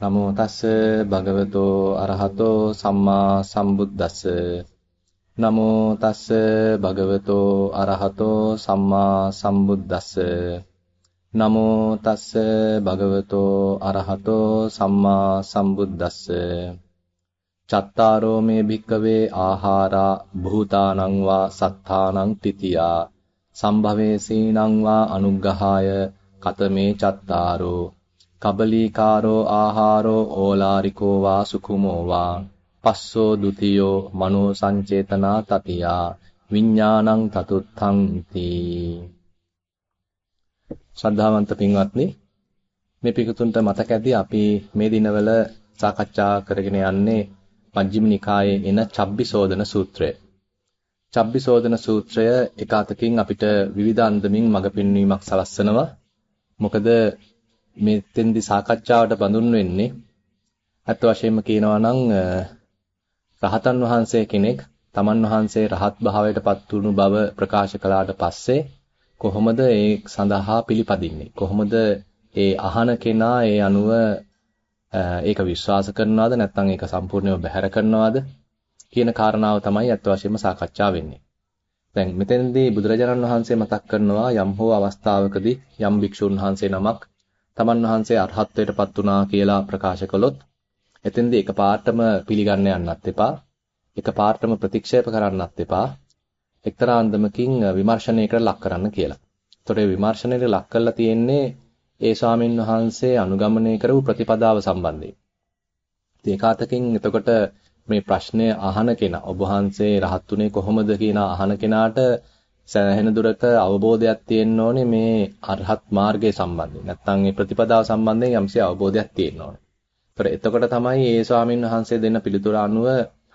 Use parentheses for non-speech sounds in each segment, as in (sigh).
නමෝ තස්ස භගවතෝ අරහතෝ සම්මා සම්බුද්දස්ස. නමෝ තස්ස භගවතෝ අරහතෝ සම්මා සම්බුද්දස්ස. නමෝ තස්ස භගවතෝ අරහතෝ සම්මා සම්බුද්දස්ස. චත්තාරෝ මේ භික්කවේ ආහාරා භූතානං වා සත්තානං තිතියා. සම්භවේසීනං වා අනුග්ගහාය කතමේ චත්තාරෝ. කබලීකාරෝ ආහාරෝ ඕලාරිකෝ වා සුකුමෝ වා පස්සෝ ဒ ුතියෝ මනෝ සංචේතනා තතියා විඥානං තතුත්තං තී ශ්‍රද්ධාවන්ත පින්වත්නි මේ පිටුතුන්ට මතක ඇති අපි මේ දිනවල සාකච්ඡා කරගෙන යන්නේ මජ්ක්‍ධිම නිකායේ එන චබ්බිසෝදන සූත්‍රය. චබ්බිසෝදන සූත්‍රය එක අතකින් අපිට විවිධ අන්දමින් මඟ පෙන්වීමක් සලස්සනවා. මොකද මෙතෙන්දි සාකච්ඡාවට බඳුන් වෙන්නේ අත් වශයෙන්ම කියනවා නම් රහතන් වහන්සේ කෙනෙක් තමන් වහන්සේ රහත් භාවයට පත් වුණු බව ප්‍රකාශ කළාට පස්සේ කොහොමද ඒ සඳහා පිළිපදින්නේ? කොහොමද ඒ අහන කෙනා ඒ අනුව ඒක විශ්වාස කරනවද? නැත්නම් ඒක සම්පූර්ණයෙන්ම බැහැර කරනවද? කියන කාරණාව තමයි අත් වශයෙන්ම සාකච්ඡා වෙන්නේ. දැන් මෙතෙන්දී බුදුරජාණන් වහන්සේ මතක් කරනවා යම් හෝ අවස්ථාවකදී යම් භික්ෂුන් වහන්සේ නමක් තමන් වහන්සේ අරහත්ත්වයටපත් වුණා කියලා ප්‍රකාශ කළොත් එතෙන්දී එකපාරටම පිළිගන්න යන්නත් එපා. එකපාරටම ප්‍රතික්ෂේප කරන්නත් එපා. එක්තරා අන්දමකින් විමර්ශනයකට ලක් කරන්න කියලා. ඒතොර විමර්ශනයට ලක් කරලා තියෙන්නේ ඒ ස්වාමින් වහන්සේ අනුගමනය කරපු ප්‍රතිපදාව සම්බන්ධයෙන්. ඒකාතකින් එතකොට මේ ප්‍රශ්නය අහන කෙනා ඔබ වහන්සේ රහත්ුනේ කොහොමද කියන අහන කෙනාට සෑහෙන දුරක අවබෝධයක් තියෙන්න ඕනේ මේ අරහත් මාර්ගය සම්බන්ධයෙන්. නැත්නම් මේ ප්‍රතිපදාව සම්බන්ධයෙන් යම්සේ අවබෝධයක් තියෙන්න ඕනේ. ඒතර එතකොට තමයි මේ ස්වාමින් වහන්සේ දෙන්න පිළිතුර අනුව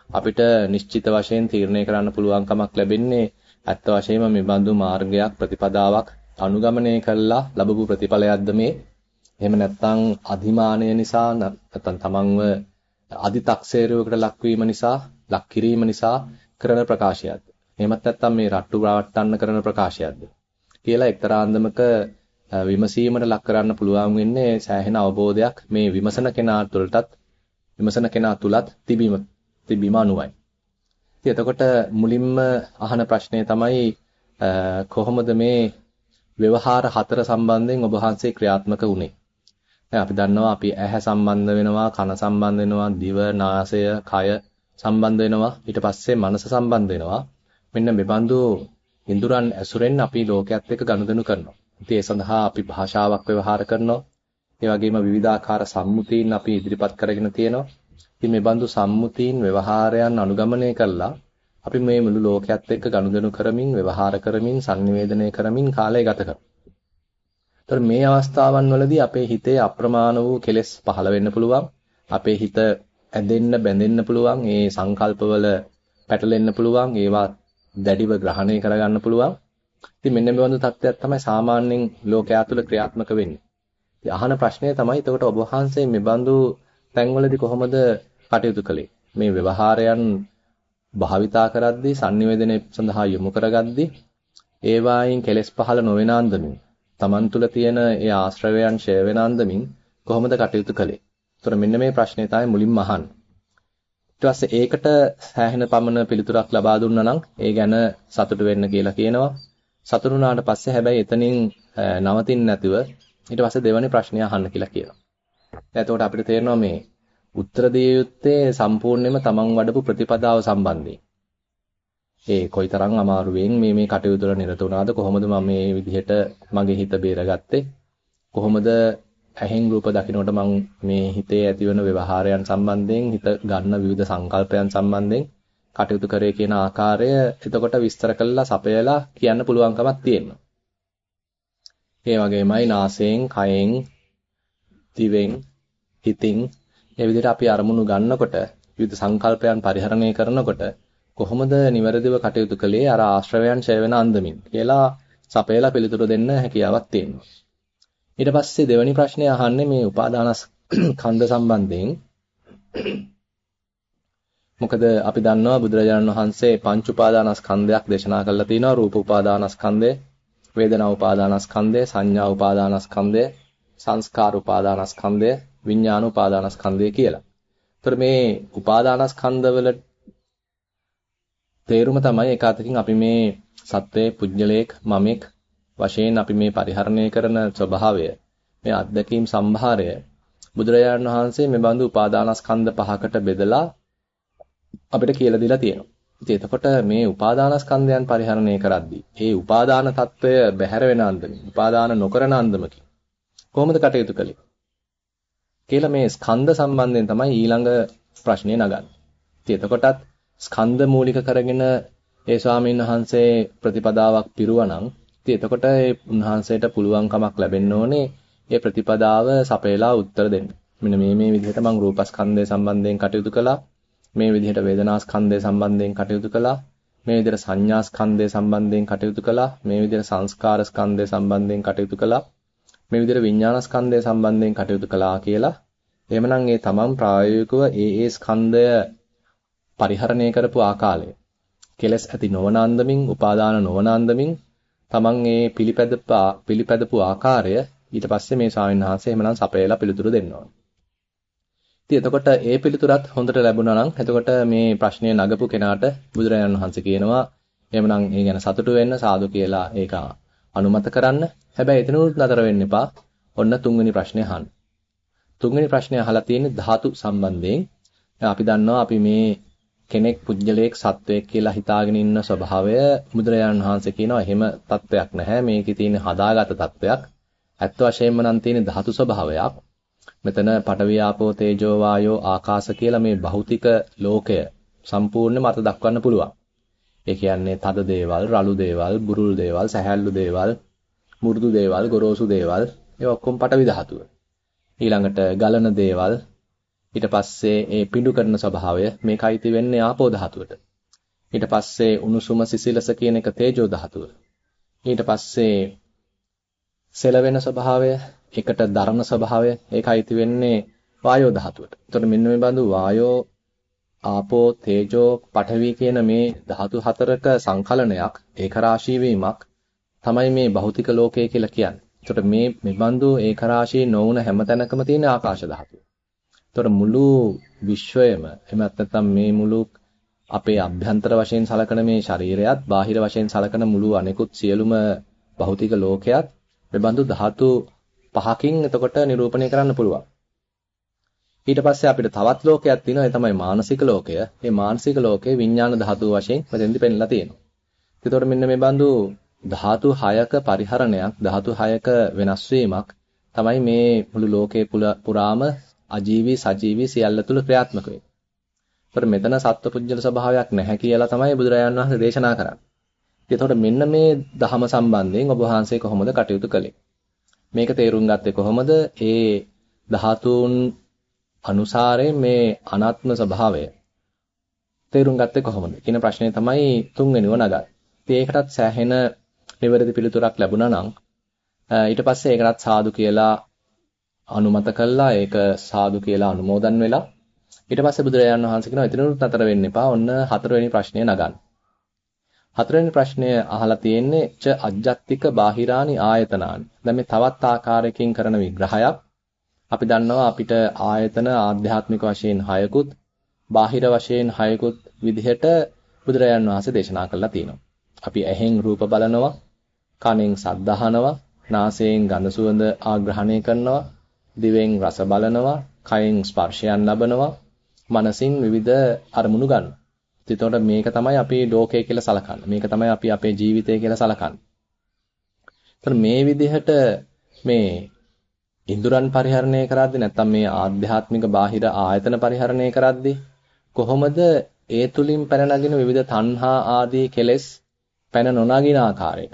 අපිට නිශ්චිත වශයෙන් තීරණය කරන්න පුළුවන්කමක් ලැබෙන්නේ ඇත්ත වශයෙන්ම මේ බඳු මාර්ගයක් ප්‍රතිපදාවක් අනුගමනය කළා ලැබපු ප්‍රතිඵලයක්ද මේ එහෙම නැත්නම් අධිමානය නිසා නැත්නම් තමන්ව අදි탁සේරුවකට ලක්වීම නිසා ලක් කිරීම නිසා කරන ප්‍රකාශයක්ද එහෙමත් නැත්නම් මේ රට්ටු රවට්ටන්න කරන ප්‍රකාශයක්ද කියලා එක්තරා අන්දමක විමසීමට ලක් කරන්න පුළුවන් වෙන්නේ සෑහෙන අවබෝධයක් මේ විමසන කෙනා තුළටත් විමසන කෙනා තුලත් තිබීම තිබීම අනුවයි. ඉතින් එතකොට මුලින්ම අහන ප්‍රශ්නේ තමයි කොහොමද මේ ව්‍යවහාර හතර සම්බන්ධයෙන් ඔබ වහන්සේ ක්‍රියාත්මක වුනේ? දැන් අපි දන්නවා අපි ඇහැ සම්බන්ධ වෙනවා, කන සම්බන්ධ වෙනවා, දිව, නාසය, කය සම්බන්ධ වෙනවා, ඊට පස්සේ මනස සම්බන්ධ වෙනවා. මෙන්න මෙබඳු ඉඳුරන් ඇසුරෙන් අපි ලෝකයේත් එක්ක ගනුදෙනු කරනවා. ඉතින් ඒ සඳහා අපි භාෂාවක් ව්‍යවහාර කරනවා. ඒ වගේම විවිධාකාර සම්මුතීන් අපි ඉදිරිපත් කරගෙන තියෙනවා. ඉතින් මේ බඳු සම්මුතීන් ව්‍යවහාරයන් අනුගමනය කළා අපි මේ මුළු ලෝකයේත් එක්ක ගනුදෙනු කරමින් ව්‍යවහාර කරමින් sannivedanaya කරමින් කාලය ගත කරනවා. ඒතර මේ අවස්ථාවන් වලදී අපේ හිතේ අප්‍රමාණ වූ කෙලෙස් පහළ වෙන්න පුළුවන්. අපේ හිත ඇදෙන්න බැඳෙන්න පුළුවන්. ඒ සංකල්පවල පැටලෙන්න පුළුවන්. ඒවා දැඩිව ග්‍රහණය කරගන්න පුළුවන්. ඉතින් මෙන්න මේ වඳු තත්ත්වයක් තමයි සාමාන්‍යයෙන් ලෝකයා තුළ ක්‍රියාත්මක වෙන්නේ. ඉතින් අහන ප්‍රශ්නය තමයි එතකොට ඔබ වහන්සේ මේ බඳු තැන්වලදී කොහොමද කටයුතු කළේ? මේ ව්‍යවහාරයන් භාවිතා කරද්දී sannivedana සඳහා යොමු කරගද්දී ඒවායින් කෙලෙස් පහළ නොවන අන්දමින් Taman තුල තියෙන ඒ ආශ්‍රවයන් ඡය වෙන අන්දමින් කොහොමද කටයුතු කළේ? ඒතර මෙන්න මේ ප්‍රශ්නේ තමයි මුලින්ම අහන්නේ. ඊට පස්සේ ඒකට සෑහෙන පමණ පිළිතුරක් ලබා දුන්නා නම් ඒ ගැන සතුටු වෙන්න කියලා කියනවා. සතුටු වුණාට පස්සේ හැබැයි එතනින් නවතින්න නැතුව ඊට පස්සේ දෙවෙනි ප්‍රශ්නය අහන්න කියලා කියනවා. එතකොට අපිට තේරෙනවා මේ උත්තර දිය යුත්තේ සම්පූර්ණයෙන්ම තමන් වඩපු ප්‍රතිපදාව සම්බන්ධයෙන්. ඒ කොයිතරම් අමාරුවෙන් මේ මේ කටයුතු වල නිරත වුණාද කොහොමද මම මේ විදිහට මගේ හිත බේරගත්තේ කොහොමද ඇහෙන් රූප දකිනකොට මම මේ හිතේ ඇතිවන ව්‍යවහාරයන් සම්බන්ධයෙන් හිත ගන්න විවිධ සංකල්පයන් සම්බන්ධයෙන් කටයුතු කරේ කියන ආකාරය එතකොට විස්තර කළා සපයලා කියන්න පුළුවන්කමක් තියෙනවා. ඒ වගේමයි නාසයෙන්, කයෙන්, දිවෙන්, හිතින් මේ විදිහට අපි අරමුණු ගන්නකොට විවිධ සංකල්පයන් පරිහරණය කරනකොට කොහොමද නිවැරදිව කටයුතු කළේ අර ආශ්‍රවයන් ඡය වෙන අන්දමින් කියලා සපයලා පිළිතුරු දෙන්න හැකියාවක් තියෙනවා. ඊට පස්සේ දෙවෙනි ප්‍රශ්නේ අහන්නේ මේ උපාදානස්කන්ධ (clears throat) සම්බන්ධයෙන්. මොකද අපි දන්නවා බුදුරජාණන් වහන්සේ පංච උපාදානස්කන්ධයක් දේශනා කළා තියෙනවා රූප උපාදානස්කන්ධය, වේදනා උපාදානස්කන්ධය, සංඥා උපාදානස්කන්ධය, සංස්කාර උපාදානස්කන්ධය, විඥාන උපාදානස්කන්ධය කියලා. ඒතර මේ උපාදානස්කන්ධවල තේරුම තමයි එක අතකින් අපි මේ සත්වයේ පුජ්‍යලේක් මමෙක් වශයෙන් අපි මේ පරිහරණය කරන ස්වභාවය මේ අත්දැකීම් සම්භාරය බුදුරජාණන් වහන්සේ මේ බඳු උපාදානස්කන්ධ පහකට බෙදලා අපිට කියලා දීලා තියෙනවා. ඉතින් එතකොට මේ උපාදානස්කන්ධයන් පරිහරණය කරද්දී මේ උපාදාන తত্ত্বය බැහැර වෙන අන්දමින් උපාදාන නොකරන අන්දමකින් කොහොමද කටයුතු කළේ කියලා මේ ස්කන්ධ සම්බන්ධයෙන් තමයි ඊළඟ ප්‍රශ්නේ නගන්නේ. ඉතින් එතකොටත් ස්කන්ධ මූලික කරගෙන ඒ ස්වාමීන් වහන්සේ ප්‍රතිපදාවක් පිරුවනම් ඉතින් එතකොට ඒ උන්වහන්සේට පුළුවන්කමක් ලැබෙන්න ඕනේ ඒ ප්‍රතිපදාව සපයලා උත්තර දෙන්න. මෙන්න මේ මේ විදිහට මම රූපස්කන්ධය සම්බන්ධයෙන් කටයුතු කළා. මේ විදිහට වේදනාස්කන්ධය සම්බන්ධයෙන් කටයුතු කළා. මේ විදිහට සංඥාස්කන්ධය සම්බන්ධයෙන් කටයුතු කළා. මේ විදිහට සංස්කාරස්කන්ධය සම්බන්ධයෙන් කටයුතු කළා. මේ විදිහට විඥානස්කන්ධය සම්බන්ධයෙන් කටයුතු කළා කියලා. එහෙමනම් ඒ තමන් ප්‍රායෝගිකව ඒ ඒ ස්කන්ධය පරිහරණය කරපු ආකාරය කෙලස් ඇති නොවන අන්දමින් උපාදාන නොවන අන්දමින් තමන් ඒ පිළිපැදපා පිළිපැදපු ආකාරය ඊට පස්සේ මේ ස්වාමීන් වහන්සේ එහෙමනම් සපයලා පිළිතුරු දෙන්න ඕනේ. ඉතින් එතකොට ඒ පිළිතුරත් හොඳට ලැබුණා නම් එතකොට මේ ප්‍රශ්නය නගපු කෙනාට බුදුරජාණන් වහන්සේ කියනවා එහෙමනම් ඒ ගැන සතුටු වෙන්න සාදු කියලා ඒක අනුමත කරන්න. හැබැයි එතනුත් නතර වෙන්න එපා. ඔන්න තුන්වෙනි ප්‍රශ්නේ අහන්න. තුන්වෙනි ප්‍රශ්නේ අහලා තියෙන්නේ ධාතු සම්බන්ධයෙන්. අපි දන්නවා අපි මේ කෙනෙක් පුජ්‍යලයක් සත්වයක් කියලා හිතාගෙන ඉන්න ස්වභාවය බුදුරජාණන් වහන්සේ කියනවා. එහෙම තත්වයක් නැහැ. මේකේ තියෙන හදාගත තත්වයක්. ඇත්ත වශයෙන්ම නම් තියෙන ධාතු ස්වභාවයක්. මෙතන පඨවි ආපෝ තේජෝ වායෝ ආකාශ කියලා මේ භෞතික ලෝකය සම්පූර්ණයෙන්ම අත දක්වන්න පුළුවන්. ඒ කියන්නේ තද දේවල් රළු දේවල් බුරුල් දේවල් සැහැල්ලු දේවල් මු르දු දේවල් ගොරෝසු දේවල් ඒ ඔක්කොම පඨවි ධාතුව. ඊළඟට ගලන දේවල් ඊට පස්සේ ඒ පිඬු කරන ස්වභාවය මේක අයිති වෙන්නේ ආපෝ ධාතුවට. ඊට පස්සේ උණුසුම සිසිලස කියන එක තේජෝ ධාතුව. ඊට පස්සේ සෙලවෙන ස්වභාවය, එකට දරන ස්වභාවය ඒක අයිති වෙන්නේ වායෝ ධාතුවට. එතකොට මෙන්න මේ බඳු වායෝ ආපෝ තේජෝ පඨවි කියන මේ ධාතු හතරක සංකලනයක් ඒක රාශී වීමක් තමයි මේ භෞතික ලෝකය කියලා කියන්නේ. එතකොට මේ මේ බඳු ඒක රාශී නොවුන හැම තැනකම තියෙන ආකාශ ධාතුව. එතකොට මුළු විශ්වයම එහෙම නැත්නම් මේ මුළු අපේ අභ්‍යන්තර වශයෙන් සලකන මේ ශරීරයත් බාහිර වශයෙන් සලකන මුළු අනෙකුත් සියලුම භෞතික ලෝකයක් මෙබඳු ධාතු පහකින් එතකොට නිරූපණය කරන්න පුළුවන්. ඊට පස්සේ අපිට තවත් ලෝකයක් තියෙනවා ඒ තමයි මානසික ලෝකය. මේ මානසික ලෝකේ විඥාන ධාතු වශයෙන් මෙතෙන්දි පෙන්නලා තියෙනවා. එතකොට මෙන්න මේ බඳු ධාතු 6ක පරිහරණයක් ධාතු 6ක වෙනස් වීමක් තමයි මේ මුළු ලෝකේ පුරාම අජීවී සජීවී සියල්ල තුල ක්‍රියාත්මක වෙන්නේ. ඒතර මෙතන සත්පුජ්‍යල ස්වභාවයක් නැහැ කියලා තමයි බුදුරජාණන් වහන්සේ දේශනා කරන්නේ. ඒතකොට මෙන්න මේ දහම සම්බන්ධයෙන් ඔබ වහන්සේ කොහොමද කටයුතු කළේ? මේක තේරුම් ගත්තේ කොහොමද? ඒ ධාතුන් අනුසාරයෙන් මේ අනාත්ම ස්වභාවය තේරුම් ගත්තේ කොහොමද කියන ප්‍රශ්නේ තමයි තුන්වෙනිව නගන්නේ. ඉතින් ඒකටත් සෑහෙන නිවැරදි පිළිතුරක් ලැබුණා නම් ඊට පස්සේ ඒකටත් සාදු කියලා අනුමත කළා ඒක සාදු කියලා අනුමෝදන් වෙලා ඊට පස්සේ බුදුරජාණන් වහන්සේ කියනවා එතනට නතර වෙන්න එපා ඔන්න හතරවෙනි ප්‍රශ්නය නගන්න. හතරවෙනි ප්‍රශ්නය අහලා තියෙන්නේ ච අජ්ජත්තික බාහිරානි ආයතනානි. දැන් මේ තවත් ආකාරයකින් කරන විග්‍රහයක් අපි දන්නවා අපිට ආයතන ආධ්‍යාත්මික වශයෙන් 6කුත් බාහිර වශයෙන් 6කුත් විදිහට බුදුරජාණන් වහන්සේ දේශනා කළා තියෙනවා. අපි ඇහෙන් රූප බලනවා, කනෙන් ශබ්ද අහනවා, නාසයෙන් ගඳ සුවඳ ආග්‍රහණය කරනවා, දිවෙන් රස බලනවා, කයෙන් ස්පර්ශයන් ලබනවා, මනසින් විවිධ අරමුණු ගන්නවා. එතකොට මේක තමයි අපි ලෝකය කියලා සලකන්නේ. මේක තමයි අපි අපේ ජීවිතය කියලා සලකන්නේ. එතකොට මේ විදිහට මේ ඉන්ද්‍රයන් පරිහරණය කරද්දී නැත්නම් මේ ආධ්‍යාත්මික බාහිර ආයතන පරිහරණය කරද්දී කොහොමද ඒ තුලින් පැන නගින විවිධ තණ්හා ආදී කෙලෙස් පැන නොනගින ආකාරයට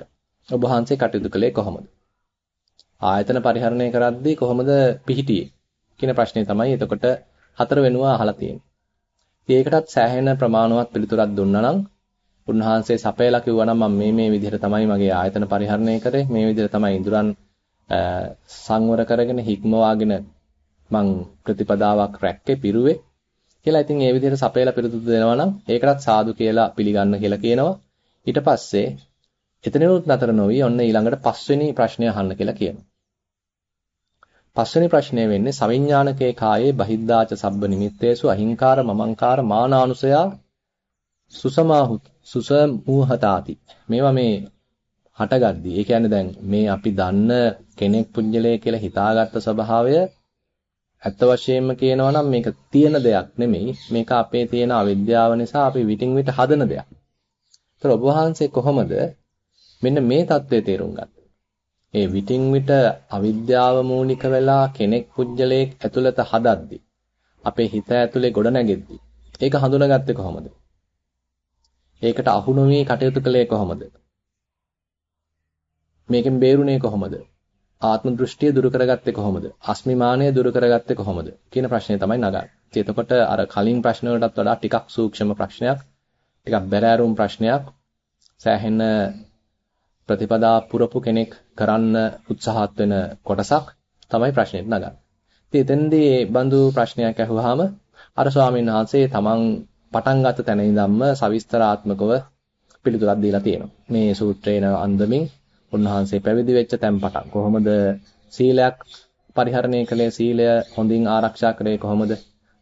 ඔබ වහන්සේ කටයුතු කළේ කොහොමද? ආයතන පරිහරණය කරද්දී කොහොමද පිහිටියේ කියන ප්‍රශ්නේ තමයි එතකොට හතර වෙනුවා අහලා තියෙන්නේ. ඒකටත් සෑහෙන ප්‍රමාණවත් පිළිතුරක් දුන්නා නම් උන්වහන්සේ සපයලා කිව්වා නම් මම මේ මේ විදිහට තමයි මගේ ආයතන පරිහරණය කරේ. මේ විදිහට තමයි ඉඳුරන් සංවර කරගෙන හික්මවාගෙන මං ප්‍රතිපදාවක් රැක්කේ පිරුවේ. කියලා ඉතින් ඒ විදිහට සපයලා පිළිතුරු දෙනවා නම් ඒකටත් සාදු කියලා පිළිගන්න කියලා කියනවා. ඊට පස්සේ එතනෙවත් නතර නොවි ඔන්න ඊළඟට පස්වෙනි ප්‍රශ්නය අහන්න කියලා කියනවා. පස්වෙනි ප්‍රශ්නය වෙන්නේ සවිඥානකේ කායේ බහිද්දාච සබ්බ නිමිත්තේසු අහිංකාර මමංකාර මානානුසයා සුසමාහු සුසමූහතාති. මේවා මේ හටගද්දී. ඒ කියන්නේ දැන් මේ අපි දන්න කෙනෙක් පුජ්‍යලය කියලා හිතාගත්ත ස්වභාවය ඇත්ත වශයෙන්ම කියනවා නම් මේක තියෙන දෙයක් නෙමෙයි මේක අපේ තියෙන අවිද්‍යාව නිසා අපි විтин විට හදන දෙයක්. ඒතර ඔබ වහන්සේ කොහොමද මෙන්න මේ தත්ත්වය තේරුම් ගන්න. ඒ විටින් විට අවිද්‍යාව මූලික වෙලා කෙනෙක් පුජ්‍යලයක් ඇතුළත හදද්දි අපේ හිත ඇතුලේ ගොඩ නැගෙද්දි ඒක හඳුනාගත්තේ කොහොමද? ඒකට අහු නොවී කටයුතු කළේ කොහොමද? මේකෙන් බේරුණේ කොහොමද? ආත්ම දෘෂ්ටිය දුරු කරගත්තේ කොහොමද? අස්මිමානය දුරු කරගත්තේ කොහොමද? කියන ප්‍රශ්නේ තමයි නගන්නේ. එතකොට අර කලින් ප්‍රශ්න වලටත් වඩා ටිකක් සූක්ෂම ප්‍රශ්නයක්, ටිකක් බැරෑරුම් ප්‍රශ්නයක්, සෑහෙන ප්‍රතිපදා පුරපු කෙනෙක් කරන්න උත්සාහත් වෙන කොටසක් තමයි ප්‍රශ්නෙට නගන්නේ. ඉතින් එතෙන්දී බඳු ප්‍රශ්නයක් ඇහුවාම අර ස්වාමීන් වහන්සේ තමන් පටන් ගත්ත තැන ඉඳන්ම සවිස්තරාත්මකව පිළිතුරක් දීලා තියෙනවා. මේ සූත්‍රේන අන්දමින් උන්වහන්සේ පැවිදි වෙච්ච තැන් පටන් කොහොමද සීලයක් පරිහරණය කළේ සීලය හොඳින් ආරක්ෂා කරේ කොහොමද?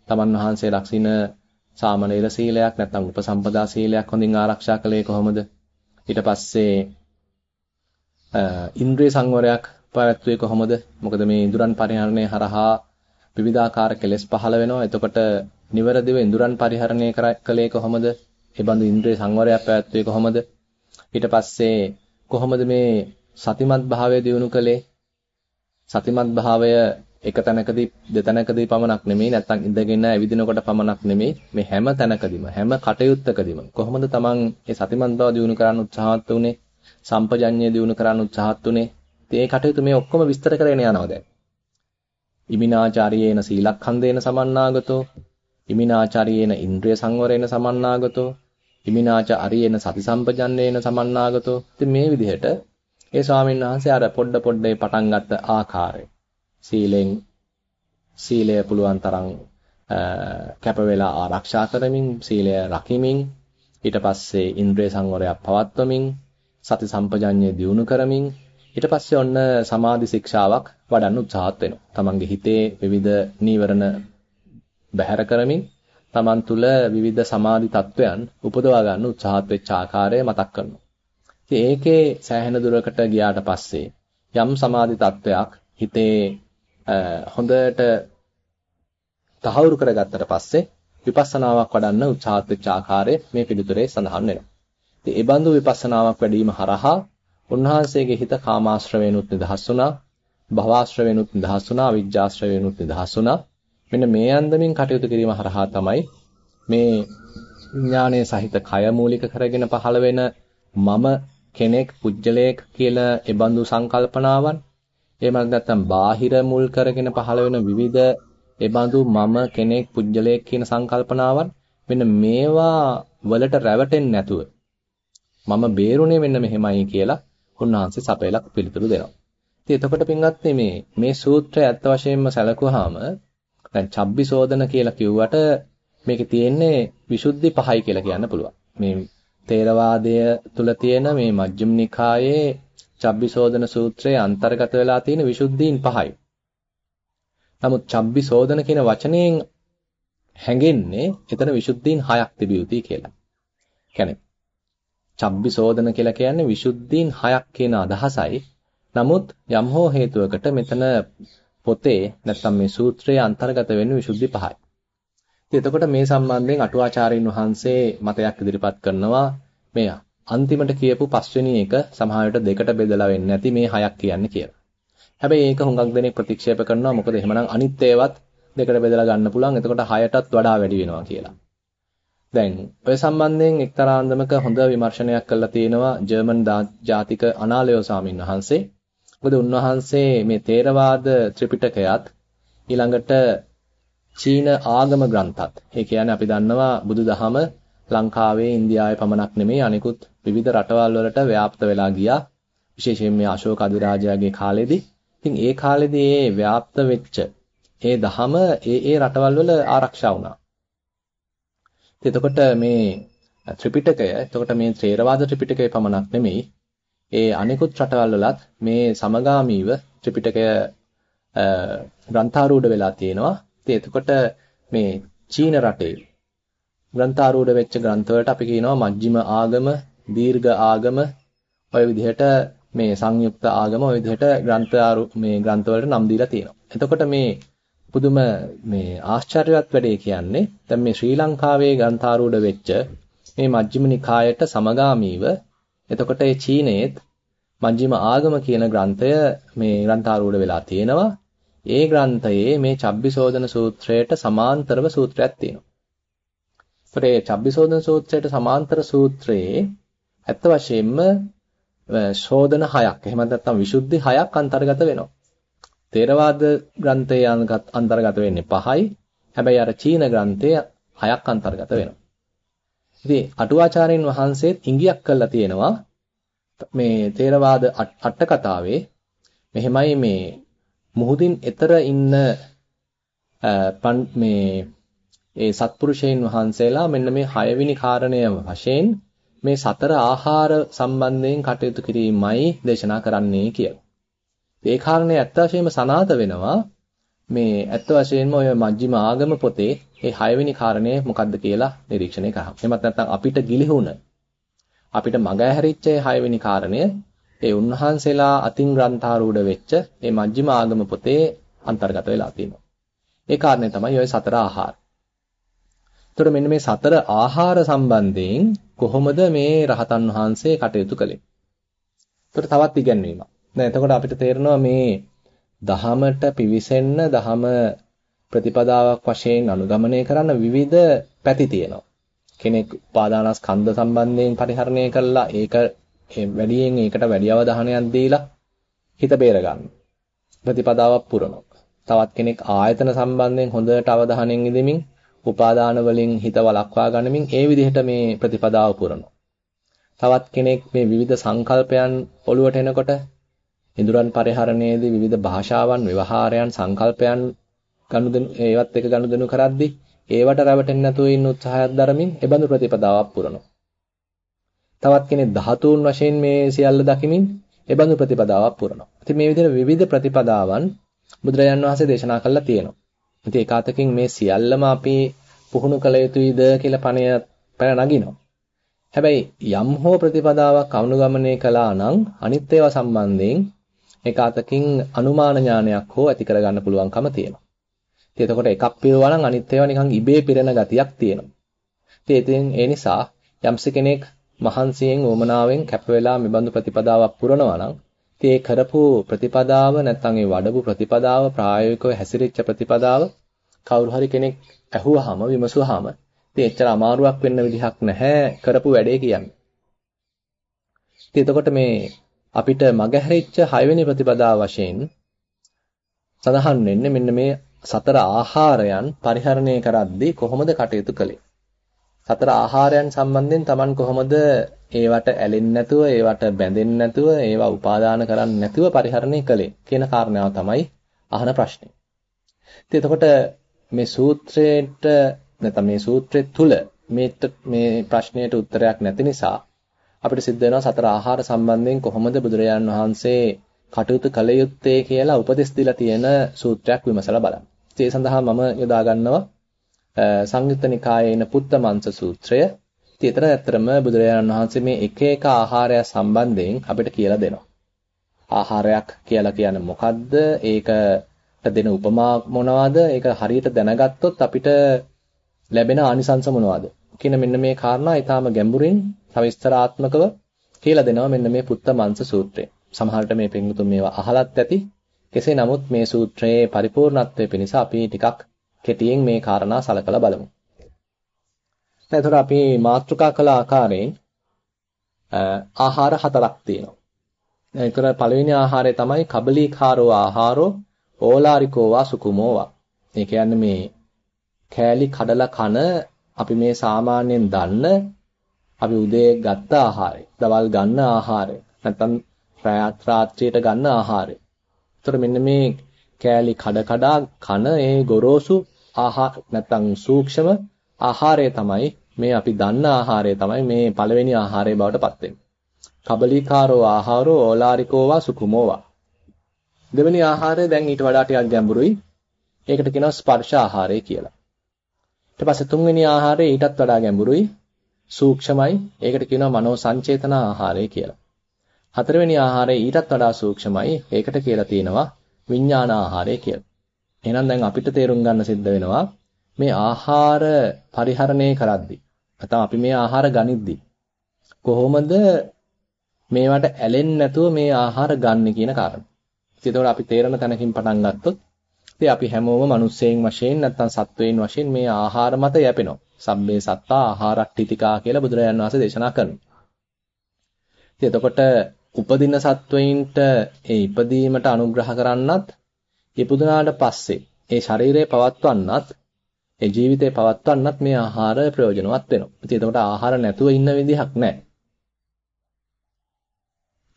තමන් වහන්සේ රකින්න සාමනීර සීලයක් නැත්නම් උපසම්පදා සීලයක් හොඳින් ආරක්ෂා කළේ කොහොමද? ඊට පස්සේ ඉන්ද්‍රිය සංවරයක් පැවැත්වුවේ කොහොමද? මොකද මේ ඉඳුරන් පරිහරණය හරහා විවිධාකාර කෙලෙස් පහළ වෙනවා. එතකොට නිවරදිව ඉඳුරන් පරිහරණය කළේ කොහොමද? ඒ බඳු ඉන්ද්‍රිය සංවරයක් පැවැත්වුවේ කොහොමද? ඊට පස්සේ කොහොමද මේ සතිමත් භාවය දිනු කළේ? සතිමත් භාවය එක තැනකදී දෙතැනකදී පමණක් නෙමෙයි නැත්නම් ඉඳගෙන ඇවිදිනකොට පමණක් නෙමෙයි මේ හැම තැනකදීම හැම කටයුත්තකදීම කොහොමද තමන් මේ සතිමත් බව දිනු කරන්න උත්සාහවත් වුනේ සම්පජඤ්ඤය දිනු කරන්න උත්සාහත් උනේ. ඒ කටයුතු මේ ඔක්කොම විස්තර කරගෙන යනවා දැන්. ඉමිනාචාරියේන සීලක්ඛන්දේන සමන්නාගතෝ. ඉමිනාචාරියේන ඉන්ද්‍රිය සංවරේන සමන්නාගතෝ. ඉමිනාච අරියේන සති සම්පජන්නේන සමන්නාගතෝ. ඉතින් මේ විදිහට ඒ ස්වාමීන් වහන්සේ අර පොඩ පොඩේ පටන් ගත්ත ආකාරය. සීලෙන් සීලය පුළුවන් තරම් කැප වෙලා ආරක්ෂා කරමින් සීලය රකිමින් ඊට පස්සේ ඉන්ද්‍රිය සංවරයක් පවත්වමින් සති සම්පජඤ්ඤය දියුණු කරමින් ඊට පස්සේ ඔන්න සමාධි ශික්ෂාවක් වඩන්න උත්සාහත් වෙනවා. තමන්ගේ හිතේ විවිධ නීවරණ බැහැර කරමින් තමන් තුළ විවිධ සමාධි තත්වයන් උපදවා ගන්න උත්සාහත් වෙච්ච ආකාරය මතක් කරනවා. ඉතින් ඒකේ සෑහෙන දුරකට ගියාට පස්සේ යම් සමාධි තත්වයක් හිතේ හොඳට තහවුරු කරගත්තට පස්සේ විපස්සනාවක් වඩන්න උත්සාහත් වෙච්ච ආකාරය මේ පිළිතුරේ සඳහන් වෙනවා. ඉතින් ඒ බඳු විපස්සනාවක් වැඩිම හරහා උන්වහන්සේගේ හිත කාමාශ්‍රවේනුත් නිදහස් වුණා, භවආශ්‍රවේනුත් නිදහස් වුණා, අවිජ්ජාශ්‍රවේනුත් නිදහස් වුණා. මෙන්න මේ අන්දමින් කටයුතු කිරීම හරහා තමයි මේ විඥානයේ සහිත කය මූලික කරගෙන පහළ වෙන මම කෙනෙක් පුජ්‍යලයක් කියලා ඒබඳු සංකල්පනාවන් එහෙම නැත්නම් බාහිර මුල් කරගෙන පහළ වෙන විවිධ ඒබඳු මම කෙනෙක් පුජ්‍යලයක් කියන සංකල්පනාවන් මෙන්න මේවා වලට රැවටෙන්නේ නැතුව මම බේරුණේ මෙන්න මෙහෙමයි කියලා උන්වහන්සේ සපයලා පිළිතුරු දෙනවා. ඉතින් එතකොට පින්වත්නි මේ මේ සූත්‍රය ඇත්ත වශයෙන්ම සැලකුවාම දැන් චබ්බිසෝදන කියලා කිව්වට මේකේ තියෙන්නේ විසුද්ධි පහයි කියලා කියන්න පුළුවන්. මේ තේරවාදය තුල තියෙන මේ මජ්ක්‍ධිම නිකායේ චබ්බිසෝදන සූත්‍රයේ අන්තර්ගත වෙලා තියෙන විසුද්ධීන් පහයි. නමුත් චබ්බිසෝදන කියන වචනයෙන් හැඟෙන්නේ එතන විසුද්ධීන් හයක් තිබිය යුතුයි කියලා. කියන්නේ චබ්බිසෝදන කියලා කියන්නේ විසුද්ධීන් හයක් කියන අදහසයි. නමුත් යම් හෝ හේතුවකට මෙතන පොතේ නැත්නම් මේ සූත්‍රයේ අන්තර්ගත වෙන්නේ විසුද්ධි පහයි. ඉතින් එතකොට මේ සම්බන්ධයෙන් අටුවාචාරින් වහන්සේ මතයක් ඉදිරිපත් කරනවා මේ අන්තිමට කියපු පස්වෙනි එක සමහරවිට දෙකට බෙදලා වෙන්නේ නැති මේ හයක් කියන්නේ කියලා. හැබැයි ඒක හුඟක් දෙනෙක් ප්‍රතික්ෂේප කරනවා මොකද එහෙමනම් අනිත් ඒවත් දෙකට බෙදලා ගන්න පුළුවන්. එතකොට හයටත් වඩා වැඩි වෙනවා කියලා. දැන් ඔය සම්බන්ධයෙන් එක්තරා අන්දමක හොඳ විමර්ශනයක් කළා තියෙනවා ජර්මන් ජාතික අනාලයෝ සාමින් වහන්සේ. මොකද උන්වහන්සේ මේ තේරවාද ත්‍රිපිටකයත් ඊළඟට චීන ආගම ග්‍රන්ථත් ඒ කියන්නේ අපි දන්නවා බුදුදහම ලංකාවේ ඉන්දියාවේ පමණක් නෙමෙයි අනිකුත් විවිධ රටවල් වලට ව්‍යාප්ත වෙලා ගියා විශේෂයෙන් මේ අශෝක අධිරාජයාගේ කාලෙදී ඉතින් ඒ කාලෙදී ඒ ව්‍යාප්ත වෙච්ච ඒ දහම ඒ ඒ රටවල් වල ආරක්ෂා වුණා. එතකොට මේ ත්‍රිපිටකය එතකොට මේ ථේරවාද ත්‍රිපිටකය පමණක් නෙමෙයි ඒ අනිකුත් රටවල් වලත් මේ සමගාමීව ත්‍රිපිටකය ග්‍රන්ථාරූඪ වෙලා තියෙනවා. ඉතින් එතකොට මේ චීන රටේ ග්‍රන්ථාරූඪ වෙච්ච ග්‍රන්ථ වලට අපි කියනවා මජ්ක්‍ධිම ආගම, දීර්ඝ ආගම, ඔය විදිහට මේ සංයුක්ත ආගම ඔය විදිහට ග්‍රන්ථ මේ ග්‍රන්ථ වලට නම් දීලා තියෙනවා. එතකොට මේ පුදුම මේ ආශ්චර්යවත් වැඩේ කියන්නේ දැන් මේ ශ්‍රී ලංකාවේ ග්‍රන්ථාරූඪ වෙච්ච මේ මජ්ක්‍ධිම නිකායට සමගාමීව එතකොට ඒ චීනයේත් මජ්ක්‍ධිම ආගම කියන ග්‍රන්ථය මේ ග්‍රන්ථාරූඪ වෙලා තියෙනවා. ඒ ග්‍රන්ථයේ මේ චබ්බිසෝදන සූත්‍රයට සමාන්තරව සූත්‍රයක් තියෙනවා. ඒතර ඒ චබ්බිසෝදන සූත්‍රයට සමාන්තර සූත්‍රයේ ඇත්ත වශයෙන්ම ශෝධන හයක් එහෙම නැත්නම් විසුද්ධි හයක් අන්තර්ගත වෙනවා. තේරවාද ග්‍රන්ථයේ අන්තර්ගත වෙන්නේ පහයි. හැබැයි අර චීන ග්‍රන්ථයේ හයක් අන්තර්ගත වෙනවා. ඉතින් අටුවාචාර්යන් වහන්සේත් ඉඟියක් කළා තියෙනවා මේ තේරවාද අට කතාවේ මෙහෙමයි මේ මුහුදින් එතර ඉන්න මේ ඒ සත්පුරුෂයන් වහන්සේලා මෙන්න මේ හයවෙනි කාරණය වශයෙන් මේ සතර ආහාර සම්බන්ධයෙන් කටයුතු කිරීමයි දේශනා කරන්නේ කියලා. ඒ කාරණේ ඇත්ත වශයෙන්ම සනාත වෙනවා මේ ඇත්ත වශයෙන්ම ඔය මජ්ක්‍ධිම ආගම පොතේ මේ හයවෙනි කාරණය මොකක්ද කියලා නිරීක්ෂණය කරා. එහෙමත් නැත්නම් අපිට ගිලිහුණ අපිට මග ඇහැරිච්ච හයවෙනි කාරණය ඒ උන්වහන්සේලා අතින් ග්‍රන්ථාරූඪ වෙච්ච මේ මජ්ක්‍ධිම ආගම පොතේ අන්තර්ගත වෙලා තියෙනවා. ඒ කාරණේ තමයි ওই සතර ආහාර. එතකොට මෙන්න මේ සතර ආහාර සම්බන්ධයෙන් කොහොමද මේ රහතන් වහන්සේ කටයුතු කළේ? එතකොට තවත් ඉගැන්වීමක්. දැන් එතකොට අපිට තේරෙනවා මේ දහමට පිවිසෙන්න දහම ප්‍රතිපදාවක් වශයෙන් අනුගමනය කරන්න විවිධ පැති තියෙනවා. කෙනෙක් උපාදානස්කන්ධ සම්බන්ධයෙන් පරිහරණය කළා ඒක වැඩියෙන් ඒකට වැඩි අවධානයක් දීලා හිත බේර ගන්න. ප්‍රතිපදාවක් පුරනවා. තවත් කෙනෙක් ආයතන සම්බන්ධයෙන් හොඳට අවධානයෙන් ඉදෙමින් උපාදාන වලින් හිත වළක්වා ගනිමින් ඒ විදිහට මේ ප්‍රතිපදාව පුරනවා. තවත් කෙනෙක් මේ විවිධ සංකල්පයන් ඔළුවට එනකොට ඉඳුරන් පරිහරණයේදී විවිධ භාෂාවන්, ව්‍යවහාරයන්, සංකල්පයන් ගනුදෙනු ඒවත් එක ගනුදෙනු කරද්දී ඒවට රැවටෙන්නේ නැතුව ඉන්න උත්සාහයක් දරමින් ඒබඳු ප්‍රතිපදාවක් පුරනවා. තවත් කෙනෙක් ධාතුන් වශයෙන් මේ සියල්ල දකිමින් ඒබඳු ප්‍රතිපදාවක් පුරනවා. ඉතින් මේ විදිහට විවිධ ප්‍රතිපදාවන් බුදුරජාන් වහන්සේ දේශනා කළා තියෙනවා. ඉතින් ඒක අතකින් මේ සියල්ලම අපි පුහුණු කළ යුතුයිද කියලා පණය පැන නගිනවා. හැබැයි යම් හෝ ප්‍රතිපදාවක් අනුගමනය කළා නම් අනිත් ඒවා සම්බන්ධයෙන් ඒක අතකින් අනුමාන ඥානයක් හෝ ඇති කරගන්න පුළුවන්කම තියෙනවා. ඉතින් එතකොට එකක් පිරුවා නම් අනිත් ඒවා නිකන් ඉබේ පිරෙන ගතියක් තියෙනවා. ඉතින් ඒ නිසා යම්ස කෙනෙක් මහන්සියෙන් ඕමනාවෙන් කැප වෙලා මෙබඳු ප්‍රතිපදාවක් පුරනවා නම් ඉතින් ඒ කරපු ප්‍රතිපදාව නැත්නම් ඒ වඩපු ප්‍රතිපදාව ප්‍රායෝගිකව හැසිරෙච්ච ප්‍රතිපදාව කවුරු හරි කෙනෙක් ඇහුවාම විමසුවාම ඉතින් එච්චර අමාරුවක් වෙන්න විදිහක් නැහැ කරපු වැඩේ කියන්නේ. ඉතින් එතකොට මේ අපිට මගහැරිච්ච 6 වෙනි ප්‍රතිපදාව වශයෙන් සඳහන් වෙන්නේ මෙන්න මේ සතර ආහාරයන් පරිහරණය කරද්දී කොහොමද කටයුතු කළේ? සතර ආහාරයන් සම්බන්ධයෙන් Taman කොහොමද ඒවට ඇලෙන්නේ නැතුව, ඒවට බැඳෙන්නේ නැතුව, ඒවා උපාදාන කරන්නේ නැතුව පරිහරණය කළේ කියන කාරණාව තමයි අහන ප්‍රශ්නේ. ඉතින් එතකොට මේ සූත්‍රයේට නැත්නම් මේ සූත්‍රය තුල මේ මේ ප්‍රශ්නයට උත්තරයක් නැති නිසා අපිට සිද්ධ වෙනවා සතර ආහාර සම්බන්ධයෙන් කොහොමද බුදුරජාන් වහන්සේ කටයුතු කළ යුත්තේ කියලා උපදෙස් දීලා තියෙන සූත්‍රයක් විමසලා බලන්න. ඒ සඳහා මම යොදා ගන්නවා සංයුත්ත නිකායේ ඉන පුත්තමංශ සූත්‍රය. ඉතින් ඒතර ඇත්තරම බුදුරජාණන් වහන්සේ මේ එක එක ආහාරය සම්බන්ධයෙන් අපිට කියලා දෙනවා. ආහාරයක් කියලා කියන්නේ මොකද්ද? ඒකට දෙන උපමා මොනවද? ඒක හරියට දැනගත්තොත් අපිට ලැබෙන ආනිසංස මොනවද? කියන මෙන්න මේ කාරණා ඊටාම ගැඹුරින් සවිස්තරාත්මකව කියලා දෙනවා මෙන්න මේ පුත්තමංශ සූත්‍රය. සමහරට මේ පින්තුන් මේවා අහලත් ඇති. කෙසේ නමුත් මේ සූත්‍රයේ පරිපූර්ණත්වය පිණිස අපි ටිකක් කෙටියෙන් මේ කාරණා සලකලා බලමු. එතකොට අපි මාතෘකා කළ ආකාරයෙන් ආහාර හතරක් තියෙනවා. ඒතර පළවෙනි ආහාරය තමයි කබලීකාරෝ ආහාරෝ ඕලාරිකෝවා සුකුමෝවා. ඒ කියන්නේ මේ කෑලි කඩලා කන අපි මේ සාමාන්‍යයෙන් දන්න අපි උදේ ගත්ත ආහාරය, දවල් ගන්න ආහාරය, නැත්නම් රාත්‍රියට ගන්න ආහාරය. ඒතර මෙන්න මේ කෑලි කඩ කඩා කන ඒ ගොරෝසු ආහාර නැත්නම් සූක්ෂම ආහාරය තමයි මේ අපි දන්න ආහාරය තමයි මේ පළවෙනි ආහාරය බවට පත් වෙන්නේ. කබලිකාරෝ ආහාරෝ ඕලාරිකෝවා සුකුමෝවා. දෙවෙනි ආහාරය දැන් ඊට වඩා ටිකක් ගැඹුරුයි. ඒකට කියනවා ස්පර්ශ ආහාරය කියලා. ඊට පස්සේ තුන්වෙනි ආහාරය ඊටත් වඩා ගැඹුරුයි. සූක්ෂමයි. ඒකට කියනවා මනෝ සංචේතන ආහාරය කියලා. හතරවෙනි ආහාරය ඊටත් වඩා සූක්ෂමයි. ඒකට කියලා තියෙනවා විඥාන ආහාරය කියලා. එහෙනම් දැන් අපිට තේරුම් ගන්න සිද්ධ වෙනවා මේ ආහාර පරිහරණය කරද්දී නැත්නම් අපි මේ ආහාර ගනිද්දී කොහොමද මේවට ඇලෙන්නේ නැතුව මේ ආහාර ගන්න කියන කාරණා. ඉතින් අපි තේරෙන තැනකින් පටන් ගත්තොත් ඉතින් අපි හැමෝම මිනිස්සෙයින් වශයෙන් නැත්නම් සත්වයින් වශයෙන් මේ ආහාර මත යැපෙනවා. සබ්බේ සත්තා ආහාරට්ඨිතිකා කියලා බුදුරජාණන් වහන්සේ දේශනා කරනවා. ඉතින් එතකොට උපදින සත්වයින්ට ඒ ඉපදීමට අනුග්‍රහ කරන්නත් ඉපදුනාට පස්සේ ඒ ශරීරය පවත්වන්නත් ඒ ජීවිතේ පවත්වන්නත් මේ ආහාර ප්‍රයෝජනවත් වෙනවා. ඉතින් එතකොට ආහාර නැතුව ඉන්න විදිහක් නැහැ.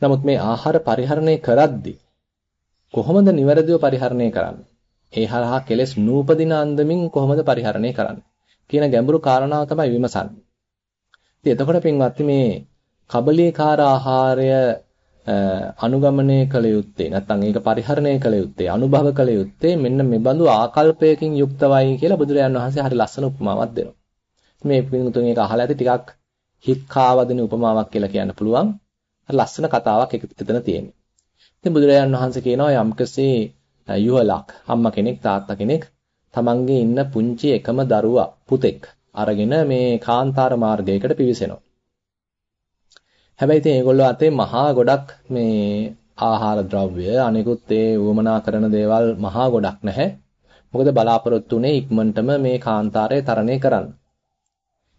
නමුත් මේ ආහාර පරිහරණය කරද්දී කොහොමද නිවැරදිව පරිහරණය කරන්නේ? ඒ හරහා කෙලෙස් නූපදින අන්දමින් කොහොමද පරිහරණය කරන්නේ? කියන ගැඹුරු කාරණාව තමයි විමසන්නේ. ඉතින් එතකොට පින්වත්නි මේ කබලීකාර ආහාරය අනුගමනය කළ යුත්තේ නැත්නම් ඒක පරිහරණය කළ යුත්තේ අනුභව කළ යුත්තේ මෙන්න මේ බඳු ආකල්පයකින් යුක්තවයි කියලා බුදුරජාණන් වහන්සේ හරි ලස්සන උපමාවක් දෙනවා. මේ පිටුතුන් ඒක අහලා ඇති ටිකක් හිත් කාවදින උපමාවක් කියලා කියන්න පුළුවන්. ලස්සන කතාවක් එතන තියෙන්නේ. ඉතින් බුදුරජාණන් වහන්සේ කියනවා යම්කසේ යුවලක් අම්මා කෙනෙක් තාත්තා කෙනෙක් තමන්ගේ ඉන්න පුංචි එකම දරුවා පුතෙක් අරගෙන මේ කාන්තාර මාර්ගයකට පිවිසෙනවා. හැබැයි ඉතින් ඒගොල්ලෝ අතේ මහා ගොඩක් මේ ආහාර ද්‍රව්‍ය අනිකුත් ඒ වමනා කරන දේවල් මහා ගොඩක් නැහැ. මොකද බලාපොරොත්තු උනේ ඉක්මනටම මේ කාන්තාරය තරණය කරන්න.